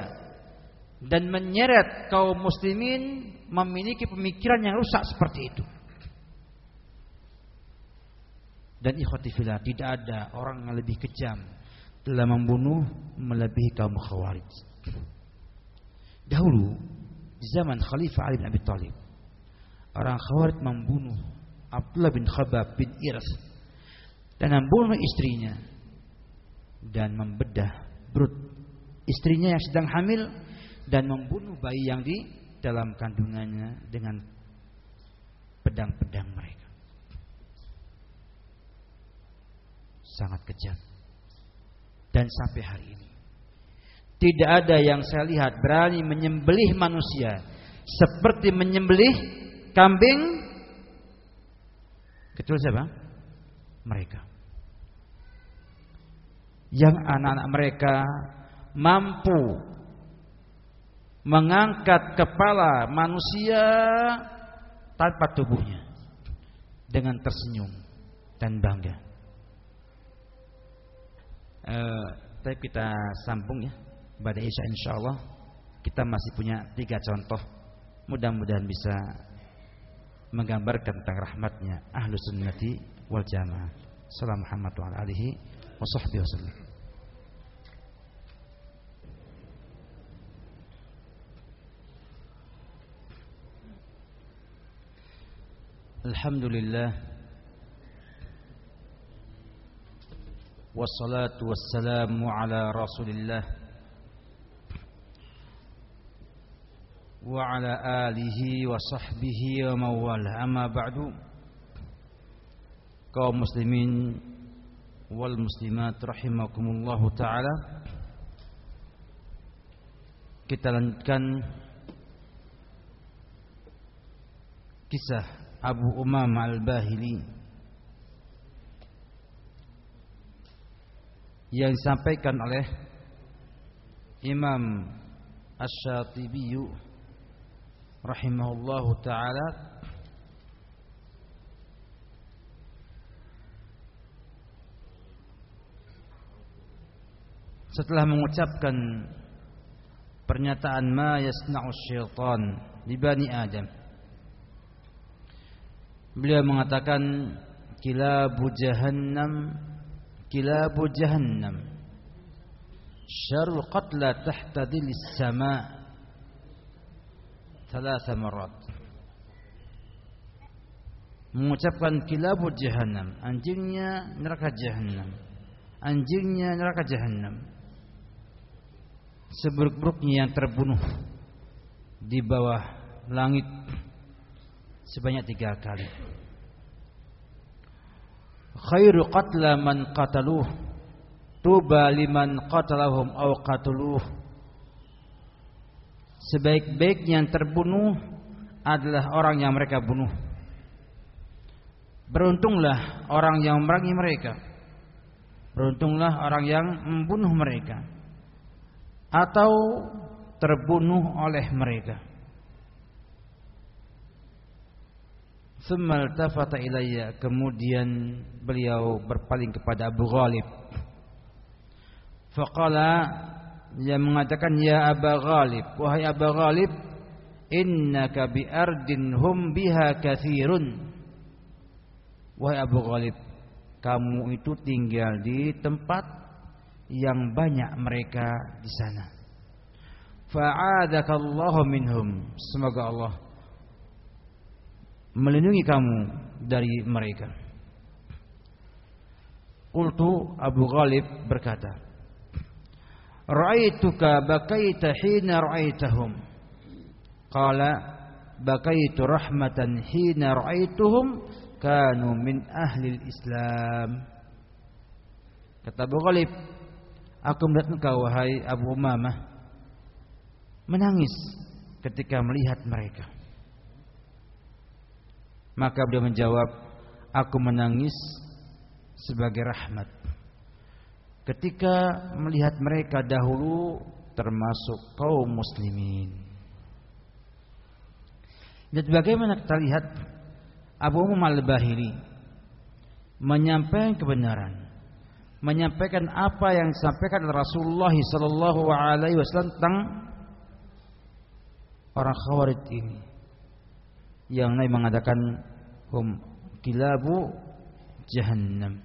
dan menyeret kaum muslimin memiliki pemikiran yang rusak seperti itu. Dan ikhwatifillah tidak ada orang yang lebih kejam dalam membunuh melebihi kaum khawarij. Dahulu di zaman Khalifah Ali bin Abi Thalib orang khawarij membunuh Abdullah bin Khabab bin Iras dan membunuh istrinya dan membedah perut istrinya yang sedang hamil dan membunuh bayi yang di dalam kandungannya dengan pedang-pedang mereka. Sangat kejam. Dan sampai hari ini tidak ada yang saya lihat berani menyembelih manusia seperti menyembelih kambing kecuali siapa? Mereka. Yang anak-anak mereka mampu mengangkat kepala manusia tanpa tubuhnya dengan tersenyum dan bangga. Eh, Tapi kita sambung ya pada Isya insya Allah kita masih punya tiga contoh mudah-mudahan bisa menggambarkan tentang rahmatnya ahlu sunnati wal jamaah. Salam Muhammad wa alihi wa sahbihi wasallam. Alhamdulillah والصلاة والسلام على رسول الله وعلى آله وصحبه ومن والاه أما بعد kaum muslimin wal muslimat rahimakumullahu taala kita lanjutkan kisah Abu Umam Al-Bahili Yang disampaikan oleh Imam Asy-Syatibi rahimahullahu taala. Setelah mengucapkan pernyataan ma yasna'u syaitan di Bani Adam. Beliau mengatakan kilabu jahannam kilabu jahannam. Syarul qatla tahta dilis sama thalatha marat mengucapkan kilabu jahannam anjingnya neraka jahannam. Anjingnya neraka jahannam. Seburuk-buruknya yang terbunuh di bawah langit sebanyak tiga kali. Khairu qatla man qataluh tuba liman qatalahum aw qatuluh Sebaik-baiknya yang terbunuh adalah orang yang mereka bunuh. Beruntunglah orang yang memerangi mereka. Beruntunglah orang yang membunuh mereka atau terbunuh oleh mereka. Thumma altafata ilayya. Kemudian beliau berpaling kepada Abu Ghalib. Faqala Dia mengatakan Ya Abu Ghalib Wahai Abu Ghalib Innaka bi'ardin hum biha kathirun. Wahai Abu Ghalib Kamu itu tinggal di tempat Yang banyak mereka di sana. Fa'adakallahu minhum. Semoga Allah melindungi kamu dari mereka. Qultu Abu Ghalib berkata, Ra'aituka bakaita hina ra'aitahum. Qala bakaitu rahmatan hina ra'aituhum kanu min ahli Islam. Kata Abu Ghalib, aku melihat engkau wahai Abu Umamah menangis ketika melihat mereka. Maka beliau menjawab, aku menangis sebagai rahmat. Ketika melihat mereka dahulu termasuk kaum muslimin. Dan bagaimana kita lihat Abu Umam al-Bahili menyampaikan kebenaran, menyampaikan apa yang disampaikan Rasulullah wasallam tentang orang Khawarij ini yang Nabi mengatakan hum kilabu jahannam.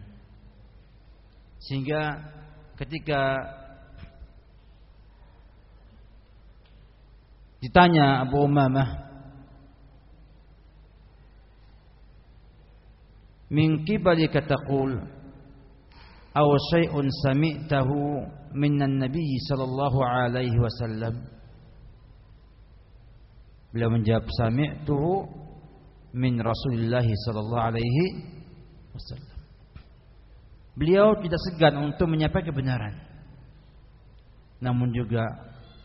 Sehingga ketika ditanya Abu Umamah min qibalika taqul aw syai'un sami'tahu minan nabiy sallallahu alaihi wasallam Beliau menjawab sami'tuhu min Rasulullah sallallahu alaihi wasallam. Beliau tidak segan untuk menyampaikan kebenaran. Namun juga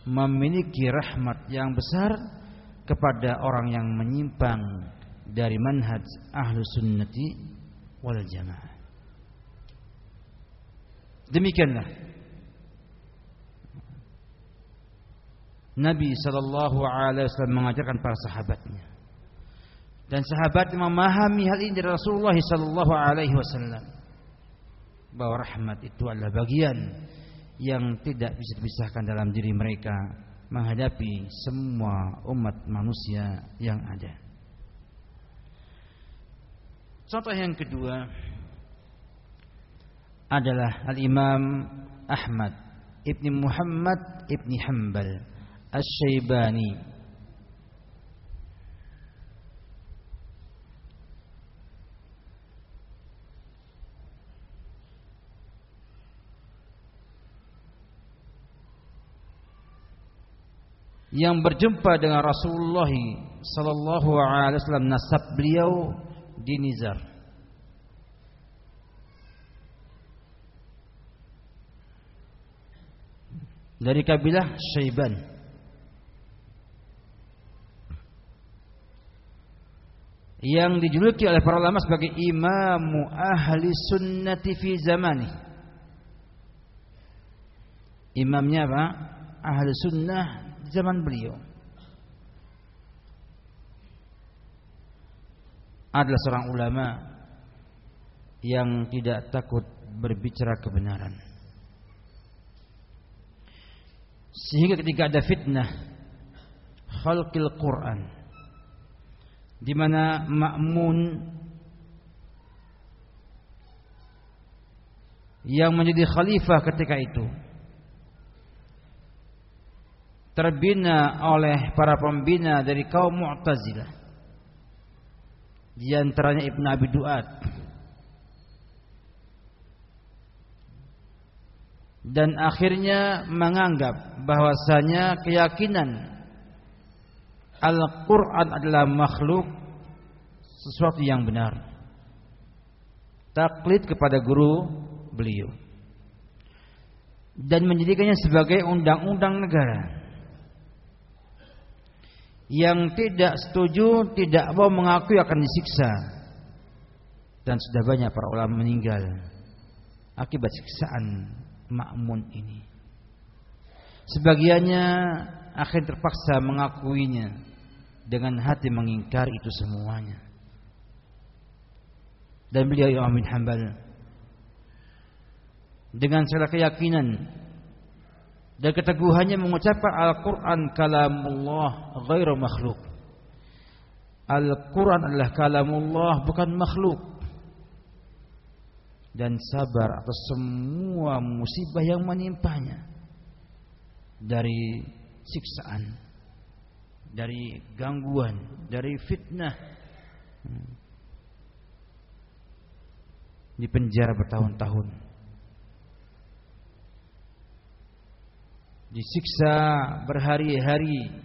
memiliki rahmat yang besar kepada orang yang menyimpang dari manhaj ahlu sunnati wal jamaah. Demikianlah Nabi Shallallahu Alaihi Wasallam mengajarkan para sahabatnya. Dan sahabat memahami hal ini dari Rasulullah Shallallahu Alaihi Wasallam. Bahwa rahmat itu adalah bagian yang tidak bisa dipisahkan dalam diri mereka menghadapi semua umat manusia yang ada. Contoh yang kedua adalah Al-Imam Ahmad Ibni Muhammad Ibni Hanbal Asy-Syaibani yang berjumpa dengan Rasulullah sallallahu alaihi wasallam nasab beliau di Nizar. Dari kabilah Syaiban. Yang dijuluki oleh para ulama sebagai imamu ahli sunnati fi zamani. Imamnya apa? Ahli sunnah zaman beliau. Adalah seorang ulama yang tidak takut berbicara kebenaran. Sehingga ketika ada fitnah khalqil Quran di mana Ma'mun yang menjadi khalifah ketika itu. Terbina oleh para pembina dari kaum Mu'tazilah. Di antaranya Ibn Abi Duat dan akhirnya menganggap bahwasanya keyakinan Al-Quran adalah makhluk sesuatu yang benar. Taklid kepada guru beliau. Dan menjadikannya sebagai undang-undang negara. Yang tidak setuju, tidak mau mengakui akan disiksa. Dan sudah banyak para ulama meninggal akibat siksaan makmun ini. Sebagiannya akhirnya terpaksa mengakuinya dengan hati mengingkar itu semuanya. Dan beliau Imam bin Hanbal dengan segala keyakinan dan keteguhannya mengucapkan Al-Quran kalamullah ghairu makhluk. Al-Quran adalah kalamullah bukan makhluk. Dan sabar atas semua musibah yang menimpanya dari siksaan dari gangguan, dari fitnah. Di penjara bertahun-tahun. Disiksa berhari-hari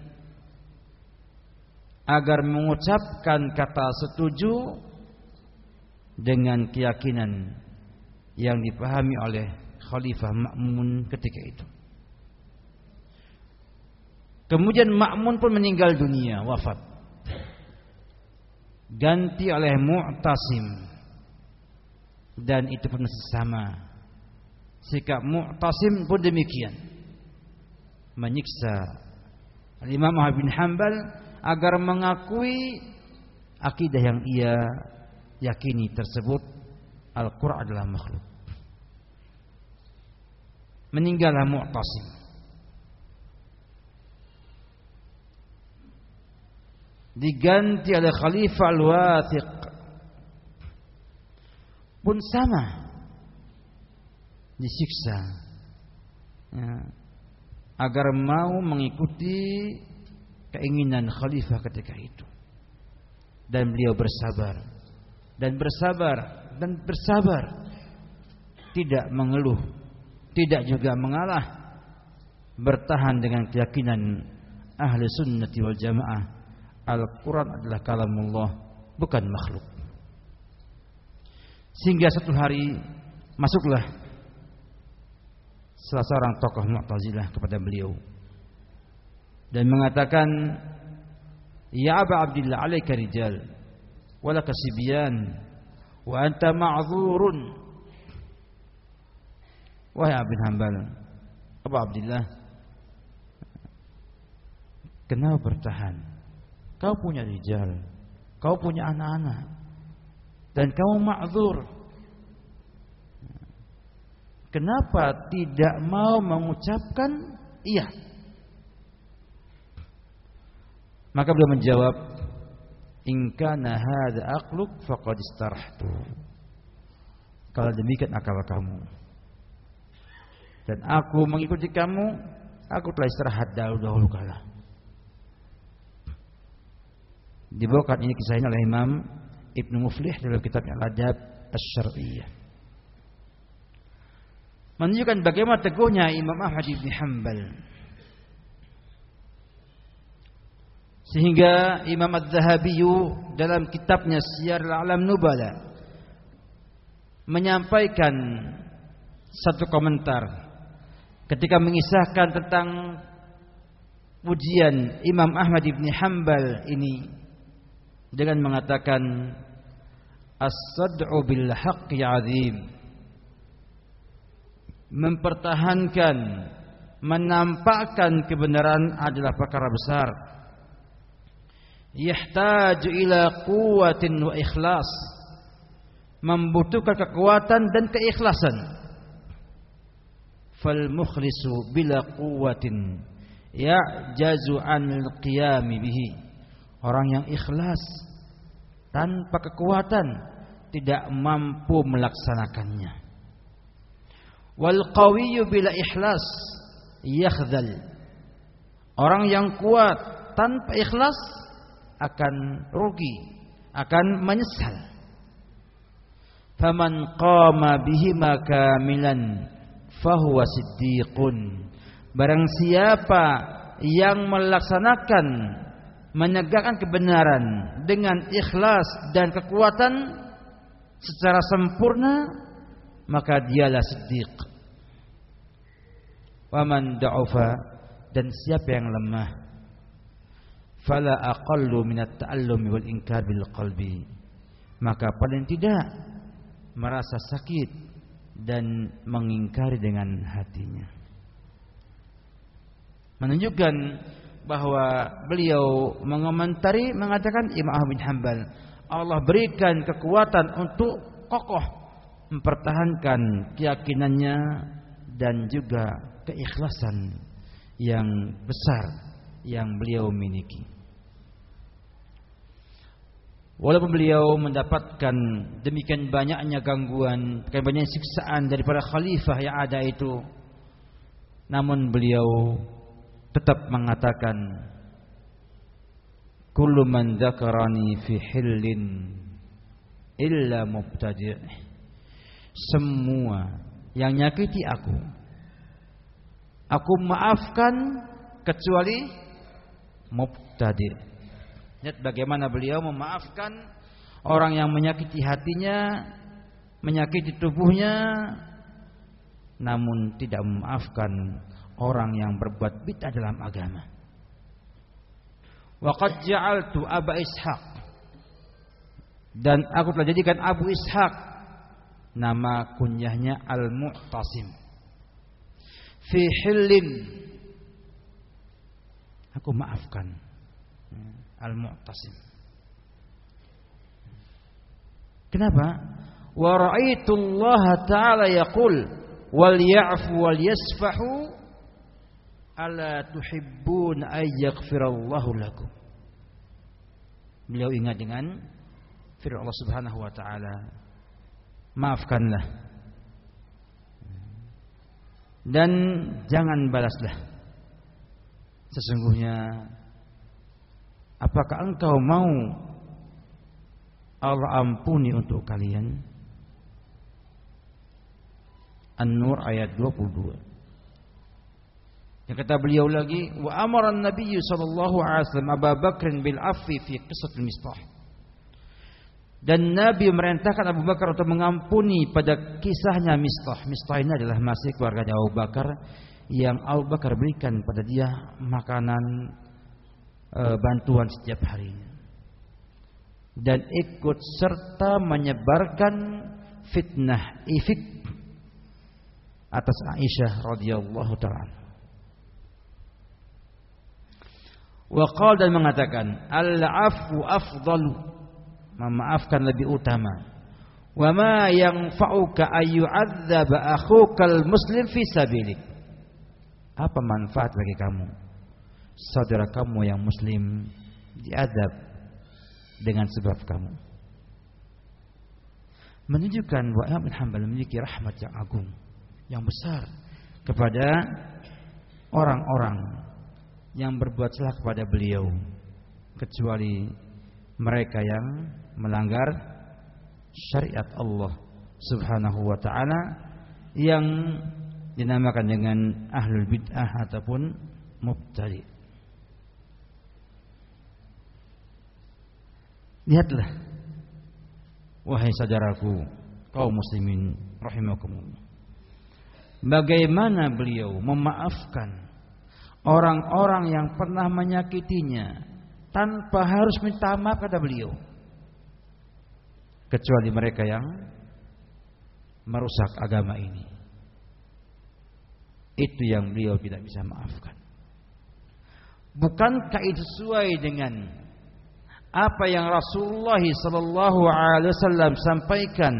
agar mengucapkan kata setuju dengan keyakinan yang dipahami oleh Khalifah Ma'mun ketika itu. Kemudian Ma'mun pun meninggal dunia, wafat. Ganti oleh Mu'tasim. Dan itu pun sesama. Sikap Mu'tasim pun demikian. Menyiksa Imam Ahmad bin Hanbal agar mengakui akidah yang ia yakini tersebut Al-Quran adalah makhluk. Meninggallah Mu'tasim. Diganti oleh khalifah al-wathiq. Pun sama. Disiksa. Ya, agar mau mengikuti keinginan khalifah ketika itu. Dan beliau bersabar. Dan bersabar. Dan bersabar. Tidak mengeluh. Tidak juga mengalah. Bertahan dengan keyakinan ahli sunnati wal jamaah Al-Quran adalah kalamullah bukan makhluk. Sehingga satu hari masuklah salah seorang tokoh Mu'tazilah kepada beliau dan mengatakan ya Aba Abdullah alaika rijal wala kasibyan wa anta ma'dzurun wahai Abdul Hambal Abu Abdullah kenapa bertahan kau punya rijal. Kau punya anak-anak. Dan kamu ma'dzur kenapa tidak mau mengucapkan iya? Maka beliau menjawab in kana hadza aqluk faqad istarahtu. Kalau demikian akal kamu. Dan aku mengikuti kamu aku telah istirahat dahulu dahulu kala dibawakan ini kisahnya oleh Imam Ibnu Muflih dalam kitabnya Al-Adab Asy-Syar'iyyah menunjukkan bagaimana teguhnya Imam Ahmad bin Hanbal. Sehingga Imam Az-Zahabi dalam kitabnya Syiar Al-Alam Nubala menyampaikan satu komentar ketika mengisahkan tentang ujian Imam Ahmad bin Hanbal ini dengan mengatakan as-sad'u bil haqqi 'azim. Mempertahankan menampakkan kebenaran adalah perkara besar. Yahtaju ila quwwatin wa ikhlas. Membutuhkan kekuatan dan keikhlasan. Fal mukhlisu bila quwwatin ya'jazu anil qiyam bihi orang yang ikhlas tanpa kekuatan tidak mampu melaksanakannya. Wal qawiyyu bila ikhlas yakhdhal. Orang yang kuat tanpa ikhlas akan rugi akan menyesal. Faman qama bihi makamilan fahuwa siddiqun. Barang siapa yang melaksanakan menegakkan kebenaran dengan ikhlas dan kekuatan secara sempurna maka dialah siddiq. Waman da'ufa dan siapa yang lemah? Fala aqallu minat ta'allumi wal inkar bil qalbi. Maka paling tidak merasa sakit dan mengingkari dengan hatinya. Menunjukkan bahwa beliau mengomentari mengatakan Imam Ahmad bin Hanbal Allah berikan kekuatan untuk kokoh mempertahankan keyakinannya dan juga keikhlasan yang besar yang beliau miliki. Walaupun beliau mendapatkan demikian banyaknya gangguan, demikian banyak siksaan daripada khalifah yang ada itu, namun beliau tetap mengatakan kullu man dzakarani fi hillin illa mubtadi' semua yang nyakiti aku aku maafkan kecuali mubtadi' lihat bagaimana beliau memaafkan orang yang menyakiti hatinya menyakiti tubuhnya namun tidak memaafkan orang yang berbuat bid'ah dalam agama. Waqad ja'altu Aba Ishaq dan aku telah jadikan Abu Ishaq nama kunyahnya Al-Mu'tasim. Fi hillin aku maafkan Al-Mu'tasim. Kenapa? Wa ra'aitu Allah Ta'ala yaqul wal ya'fu wal yasfahu ala tuhibbun ay yaghfirallahu lakum. Beliau ingat dengan firman Allah Subhanahu wa taala. Maafkanlah. Dan jangan balaslah. Sesungguhnya apakah engkau mau Allah ampuni untuk kalian? An-Nur ayat 22 yang kata beliau lagi, wa amara an-nabiy sallallahu alaihi wasallam Abu Bakr bil afwi fi qissat al-mistah. Dan Nabi merintahkan Abu Bakar untuk mengampuni pada kisahnya Mistah. Mistah ini adalah masih keluarga Abu Bakar yang Abu Bakar berikan pada dia makanan e, bantuan setiap harinya. Dan ikut serta menyebarkan fitnah ifik atas Aisyah radhiyallahu taala. Waqal dan mengatakan al-afu afdalu. Memaafkan lebih utama. Wa ma yanfa'uka ayyu'adzab akhukal muslim fi sabilik. Apa manfaat bagi kamu? Saudara kamu yang muslim diadab dengan sebab kamu. Menunjukkan bahwa Imam bin Hanbal memiliki rahmat yang agung yang besar kepada orang-orang yang berbuat salah kepada beliau kecuali mereka yang melanggar syariat Allah Subhanahu wa taala yang dinamakan dengan ahlul bid'ah ataupun mubtadi. Lihatlah wahai saudaraku kaum muslimin rahimakumullah. Bagaimana beliau memaafkan orang-orang yang pernah menyakitinya tanpa harus minta maaf pada beliau. Kecuali mereka yang merusak agama ini. Itu yang beliau tidak bisa maafkan. Bukankah itu sesuai dengan apa yang Rasulullah sallallahu alaihi wasallam sampaikan?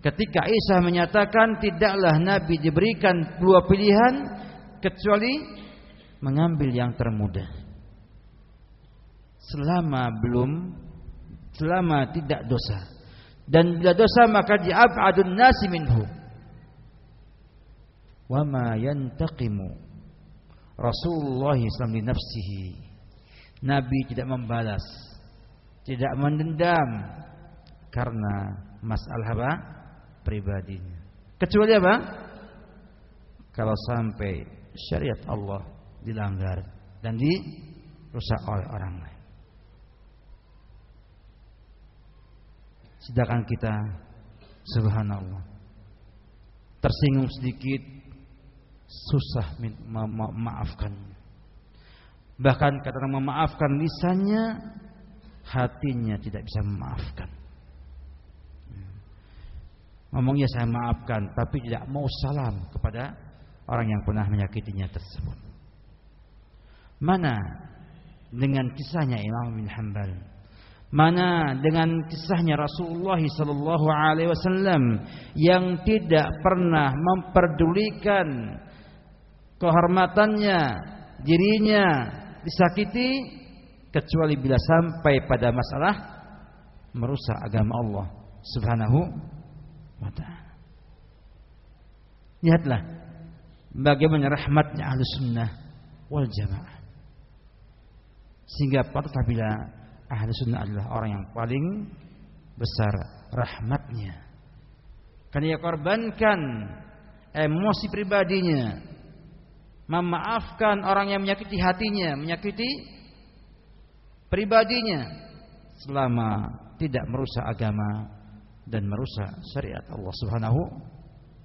Ketika Isa menyatakan tidaklah nabi diberikan dua pilihan kecuali mengambil yang termudah. Selama belum selama tidak dosa. Dan bila dosa maka diab'adun nasi minhu. Wa ma yantaqimu Rasulullah SAW di nafsihi. Nabi tidak membalas, tidak mendendam karena masalah apa? pribadinya. Kecuali apa? Kalau sampai syariat Allah dilanggar dan dirusak oleh orang lain. Sedangkan kita subhanallah tersinggung sedikit susah memaafkan. Bahkan kata memaafkan lisannya hatinya tidak bisa memaafkan. Ngomongnya saya maafkan tapi tidak mau salam kepada orang yang pernah menyakitinya tersebut. Mana dengan kisahnya Imam bin Hanbal? Mana dengan kisahnya Rasulullah sallallahu alaihi wasallam yang tidak pernah memperdulikan kehormatannya, dirinya disakiti kecuali bila sampai pada masalah merusak agama Allah Subhanahu wa taala. Lihatlah bagaimana rahmatnya ahlu sunnah wal jamaah? Sehingga patut bila ahlu sunnah adalah orang yang paling besar rahmatnya. Karena ia korbankan emosi pribadinya memaafkan orang yang menyakiti hatinya menyakiti pribadinya selama tidak merusak agama dan merusak syariat Allah Subhanahu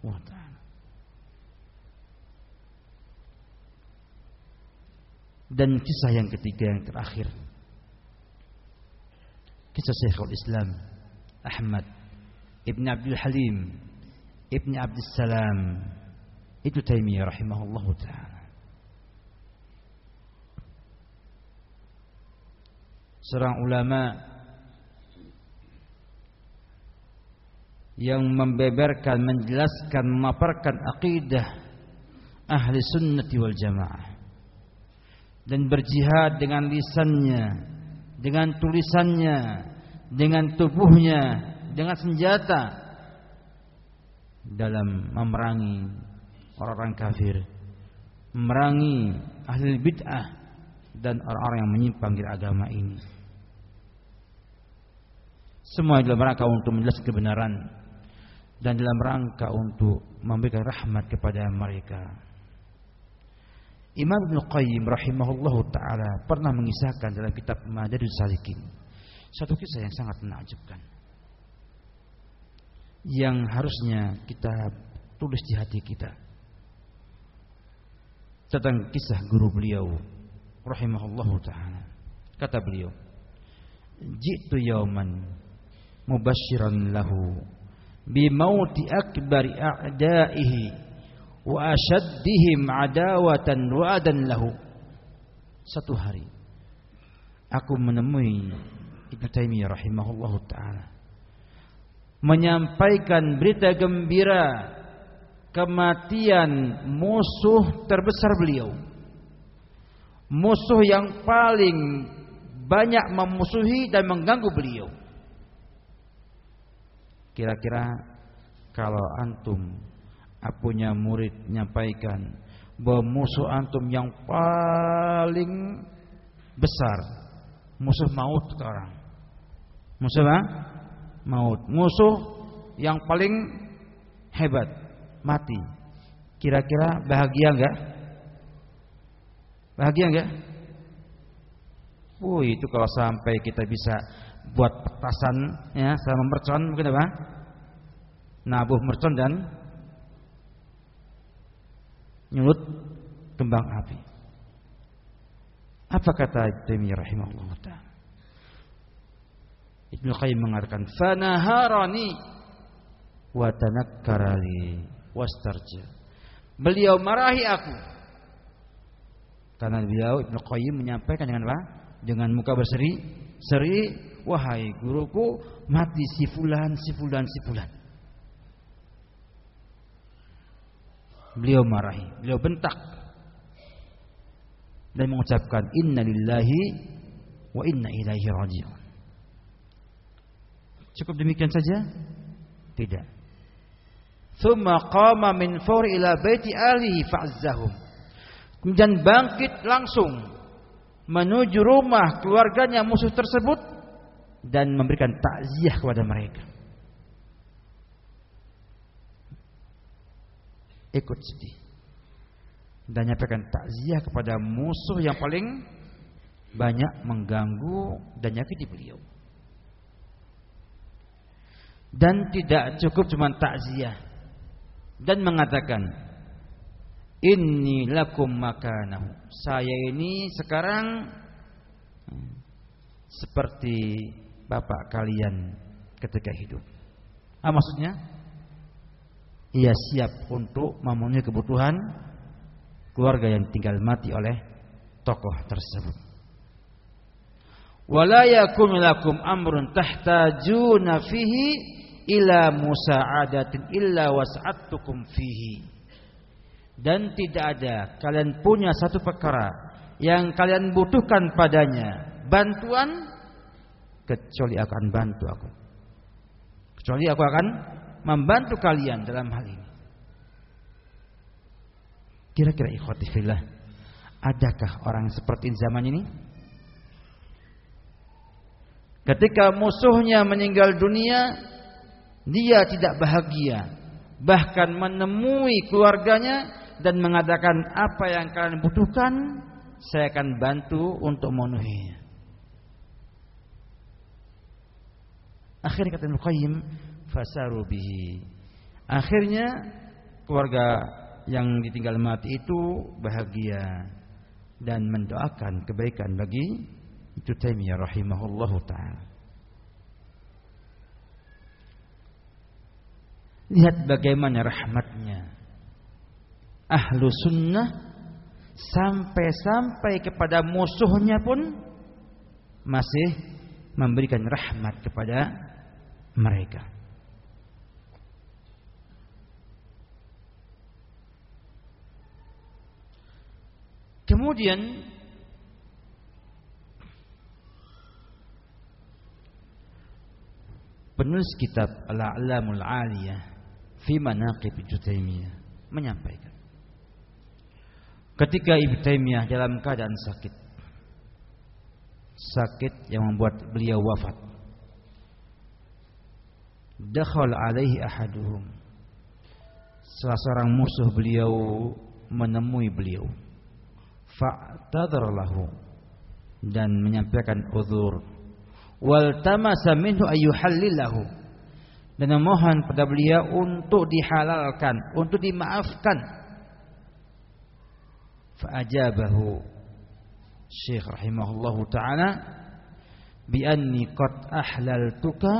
wa taala Dan kisah yang ketiga yang terakhir. Kisah Syekhul Islam Ahmad Ibn Abdul Halim Ibn Abdul Salam Itu Taimiyah rahimahullah ta'ala. Seorang ulama Yang membeberkan, menjelaskan, memaparkan akidah Ahli sunnati wal jamaah dan berjihad dengan lisannya dengan tulisannya, dengan tubuhnya, dengan senjata dalam memerangi orang-orang kafir, memerangi ahli bid'ah dan orang-orang yang menyimpang dari agama ini. Semua dalam rangka untuk menjelaskan kebenaran dan dalam rangka untuk memberikan rahmat kepada mereka. Imam Ibn Qayyim rahimahullahu taala pernah mengisahkan dalam kitab Madarijus Salikin. Satu kisah yang sangat menakjubkan. Yang harusnya kita tulis di hati kita. Tentang kisah guru beliau rahimahullahu taala. Kata beliau jitu yauman mubashiran lahu bimauti akbari a'daihi wa ashaddihim adawatan wa'adan lahu. Satu hari aku menemui Ibnu Taimiyah rahimahullahu taala. Menyampaikan berita gembira kematian musuh terbesar beliau. Musuh yang paling banyak memusuhi dan mengganggu beliau. Kira-kira kalau antum punya murid menyampaikan bahwa musuh antum yang paling besar musuh maut orang musuh apa? maut. Musuh yang paling hebat mati. Kira-kira bahagia enggak? Bahagia enggak? Oh itu kalau sampai kita bisa buat petasan ya sama mercon mungkin apa? Nabuh mercon dan nyulut kembang api. Apa kata Taimiyah rahimahullah taala? Ibnu Qayyim mengatakan, "Fanaharani wa tanakkarali wastarja." Beliau marahi aku. Karena beliau Ibnu Qayyim menyampaikan dengan apa? Dengan muka berseri, seri, "Wahai guruku, mati si fulan, si fulan, si fulan." Beliau marahi, beliau bentak dan mengucapkan inna lillahi wa inna ilaihi raji'un. Cukup demikian saja? Tidak. Thumma qama min fawri ila baiti alihi fa'azzahum. Kemudian bangkit langsung menuju rumah keluarganya musuh tersebut dan memberikan takziah kepada mereka. Ikut sedih dan nyampaikan takziah kepada musuh yang paling banyak mengganggu dan nyakiti beliau. Dan tidak cukup cuma takziah dan mengatakan inni lakum makanahu. Saya ini sekarang hmm, seperti bapak kalian ketika hidup. Ah maksudnya? Ia siap untuk memenuhi kebutuhan keluarga yang tinggal mati oleh tokoh tersebut. Wala yakun lakum amrun tahtajuna fihi ila musa'adatin illa was'atukum fihi. Dan tidak ada kalian punya satu perkara yang kalian butuhkan padanya bantuan kecuali akan bantu aku. Kecuali aku akan membantu kalian dalam hal ini. Kira-kira ikhwati fillah, adakah orang seperti zaman ini? Ketika musuhnya meninggal dunia, dia tidak bahagia, bahkan menemui keluarganya dan mengatakan apa yang kalian butuhkan, saya akan bantu untuk memenuhinya. Akhirnya kata Ibnu fasaru bihi. Akhirnya keluarga yang ditinggal mati itu bahagia dan mendoakan kebaikan bagi itu Taimiyah rahimahullahu taala. Lihat bagaimana rahmatnya. Ahlu sunnah sampai-sampai kepada musuhnya pun masih memberikan rahmat kepada mereka. Kemudian penulis kitab Al-A'lamul Aliyah fi Manaqib Ibnu menyampaikan ketika Ibnu Taimiyah dalam keadaan sakit sakit yang membuat beliau wafat dakhal alaihi ahaduhum. Salah seorang musuh beliau menemui beliau fa'tadhar lahu dan menyampaikan uzur. Wal tamasa minhu ayyuhallilahu. Dan memohon pada beliau untuk dihalalkan, untuk dimaafkan. Fa'ajabahu. Syekh rahimahullahu taala bi anni qad ahlaltuka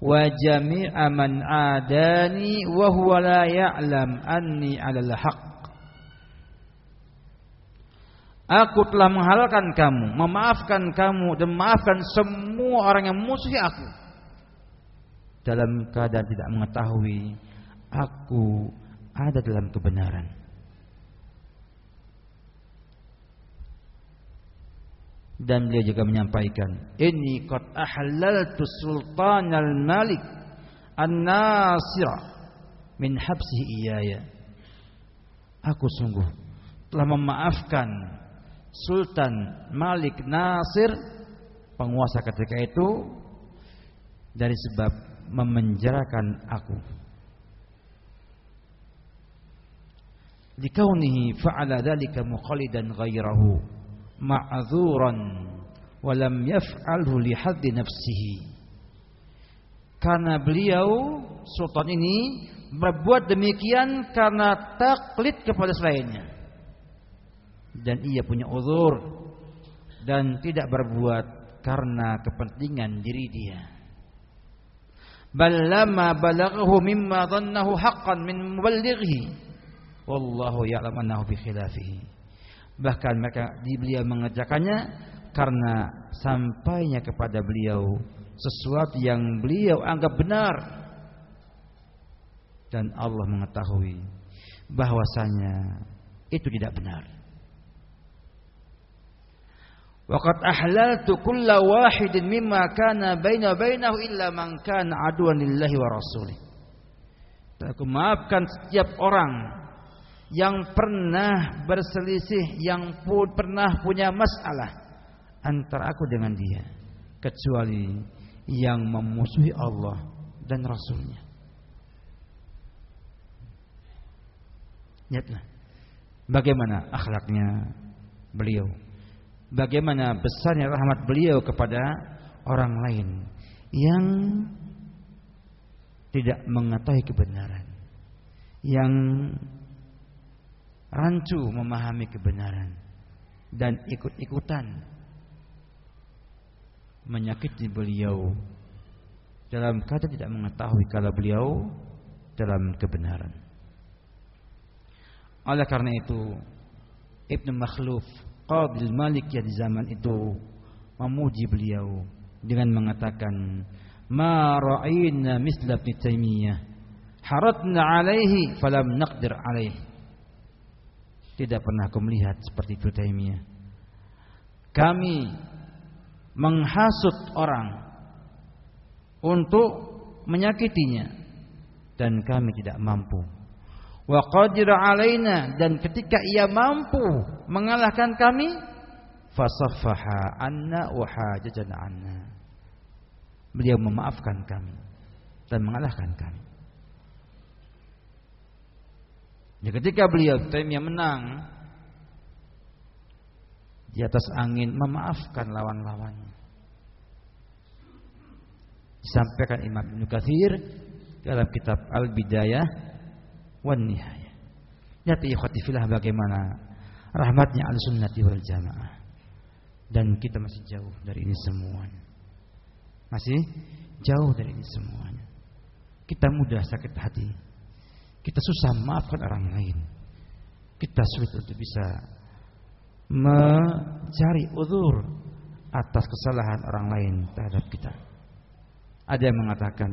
wa jami'a man adani wa huwa la ya'lam anni 'alal haqq Aku telah menghalalkan kamu, memaafkan kamu dan memaafkan semua orang yang musuhi aku. Dalam keadaan tidak mengetahui aku ada dalam kebenaran. Dan beliau juga menyampaikan, "Ini qad ahlaltu sultanal malik an-nasir min habsihi iyaya." Aku sungguh telah memaafkan Sultan Malik Nasir penguasa ketika itu dari sebab memenjarakan aku. Dikaunihi fa'ala dhalika muqallidan ghairahu ma'dhuran wa lam yaf'alhu li haddi nafsihi. Karena beliau sultan ini berbuat demikian karena taklid kepada selainnya dan ia punya uzur dan tidak berbuat karena kepentingan diri dia. Bal lama balaghahu mimma dhannahu haqqan min muballighi wallahu ya'lam annahu bi khilafihi. Bahkan mereka beliau mengerjakannya karena sampainya kepada beliau sesuatu yang beliau anggap benar dan Allah mengetahui bahwasanya itu tidak benar. Waqad ahlaltu kulla wahidin mimma kana baina bainahu illa man kana aduan lillahi wa rasulih. Aku maafkan setiap orang yang pernah berselisih, yang pun pernah punya masalah antara aku dengan dia, kecuali yang memusuhi Allah dan Rasulnya. Lihatlah bagaimana akhlaknya beliau bagaimana besarnya rahmat beliau kepada orang lain yang tidak mengetahui kebenaran yang rancu memahami kebenaran dan ikut-ikutan menyakiti beliau dalam kata tidak mengetahui kalau beliau dalam kebenaran. Oleh karena itu Ibn Makhluf Qadil Malik ya di zaman itu memuji beliau dengan mengatakan ma ra'ayna misla Ibn Taimiyah haratna alaihi falam naqdir alaihi. Tidak pernah aku melihat seperti Ibn Taimiyah kami menghasut orang untuk menyakitinya dan kami tidak mampu wa qadir alaina dan ketika ia mampu mengalahkan kami fasaffaha anna wa hajajana anna. Beliau memaafkan kami dan mengalahkan kami. Ya ketika beliau Taimiyah menang di atas angin memaafkan lawan-lawannya. Disampaikan Imam Ibnu Katsir dalam kitab Al-Bidayah wan nihayah. Lihat ikhwati filah bagaimana rahmatnya al-sunnati wal jamaah. Dan kita masih jauh dari ini semuanya. Masih jauh dari ini semuanya. Kita mudah sakit hati. Kita susah maafkan orang lain. Kita sulit untuk bisa mencari uzur atas kesalahan orang lain terhadap kita. Ada yang mengatakan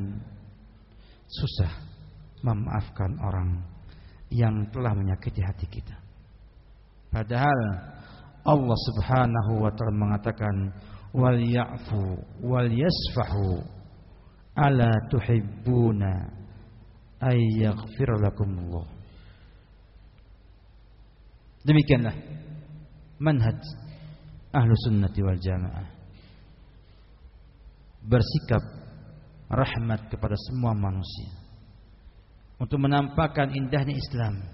susah memaafkan orang yang telah menyakiti hati kita. Padahal Allah Subhanahu wa taala mengatakan wal ya'fu wal yasfahu ala tuhibbuna ay yaghfir lakumullah. Demikianlah manhaj ahlu sunnati wal jamaah. Bersikap rahmat kepada semua manusia untuk menampakkan indahnya Islam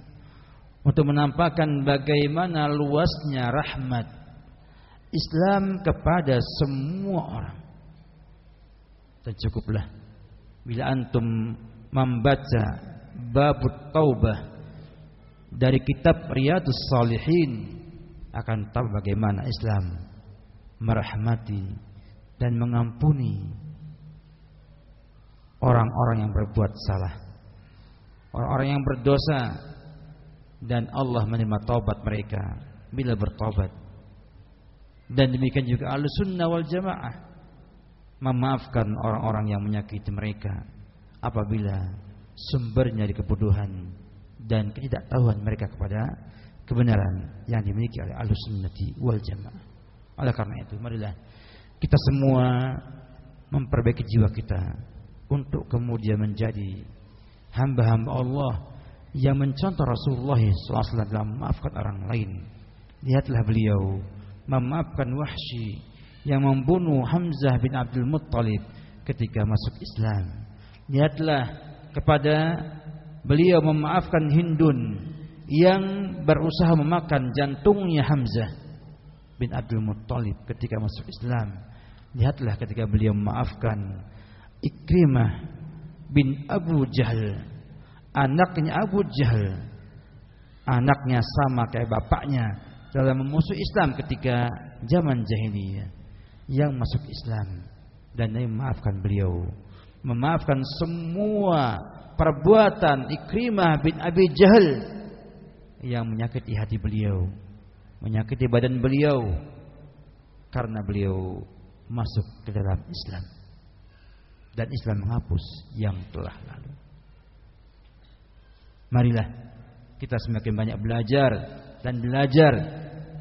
untuk menampakkan bagaimana luasnya rahmat Islam kepada semua orang. Dan cukuplah bila antum membaca babut taubah dari kitab Riyadus Salihin akan tahu bagaimana Islam merahmati dan mengampuni orang-orang yang berbuat salah orang-orang yang berdosa dan Allah menerima taubat mereka bila bertobat dan demikian juga al-sunnah wal jamaah memaafkan orang-orang yang menyakiti mereka apabila sumbernya di kebodohan dan ketidaktahuan mereka kepada kebenaran yang dimiliki oleh Ahlussunnati wal Jamaah. Oleh karena itu, marilah kita semua memperbaiki jiwa kita untuk kemudian menjadi hamba-hamba Allah yang mencontoh Rasulullah SAW dalam memaafkan orang lain. Lihatlah beliau memaafkan Wahsy yang membunuh Hamzah bin Abdul Muttalib ketika masuk Islam. Lihatlah kepada beliau memaafkan Hindun yang berusaha memakan jantungnya Hamzah bin Abdul Muttalib ketika masuk Islam. Lihatlah ketika beliau memaafkan Ikrimah bin Abu Jahal, anaknya Abu Jahal, anaknya sama kayak bapaknya dalam memusuh Islam ketika zaman jahiliyah. Yang masuk Islam. Dan Nabi memaafkan beliau. Memaafkan semua perbuatan Ikrimah bin Abi Jahal yang menyakiti hati beliau menyakiti badan beliau. Karena beliau masuk ke dalam Islam dan Islam menghapus yang telah lalu marilah kita semakin banyak belajar dan belajar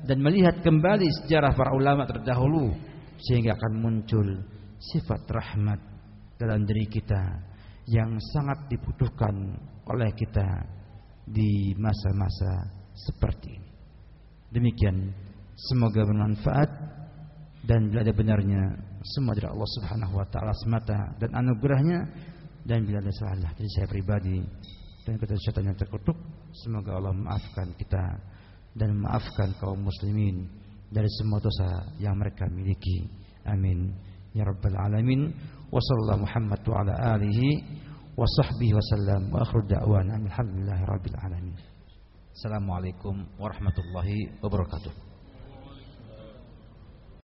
dan melihat kembali sejarah para ulama terdahulu sehingga akan muncul sifat rahmat dalam diri kita yang sangat dibutuhkan oleh kita di masa-masa seperti ini. Demikian semoga bermanfaat dan ada benarnya semua dari Allah Subhanahu wa taala semata dan anugerahnya dan bila ada salah dari saya pribadi dan kesesatan yang terkutuk semoga Allah maafkan kita dan maafkan kaum muslimin dari semua dosa yang mereka miliki. Amin. Ya Rabbal Alamin. Wa sallallahu Muhammad wa ala alihi wa sahbihi wa sallam wa akhiru da'wana alhamdulillahi rabbil alamin. Assalamualaikum warahmatullahi wabarakatuh.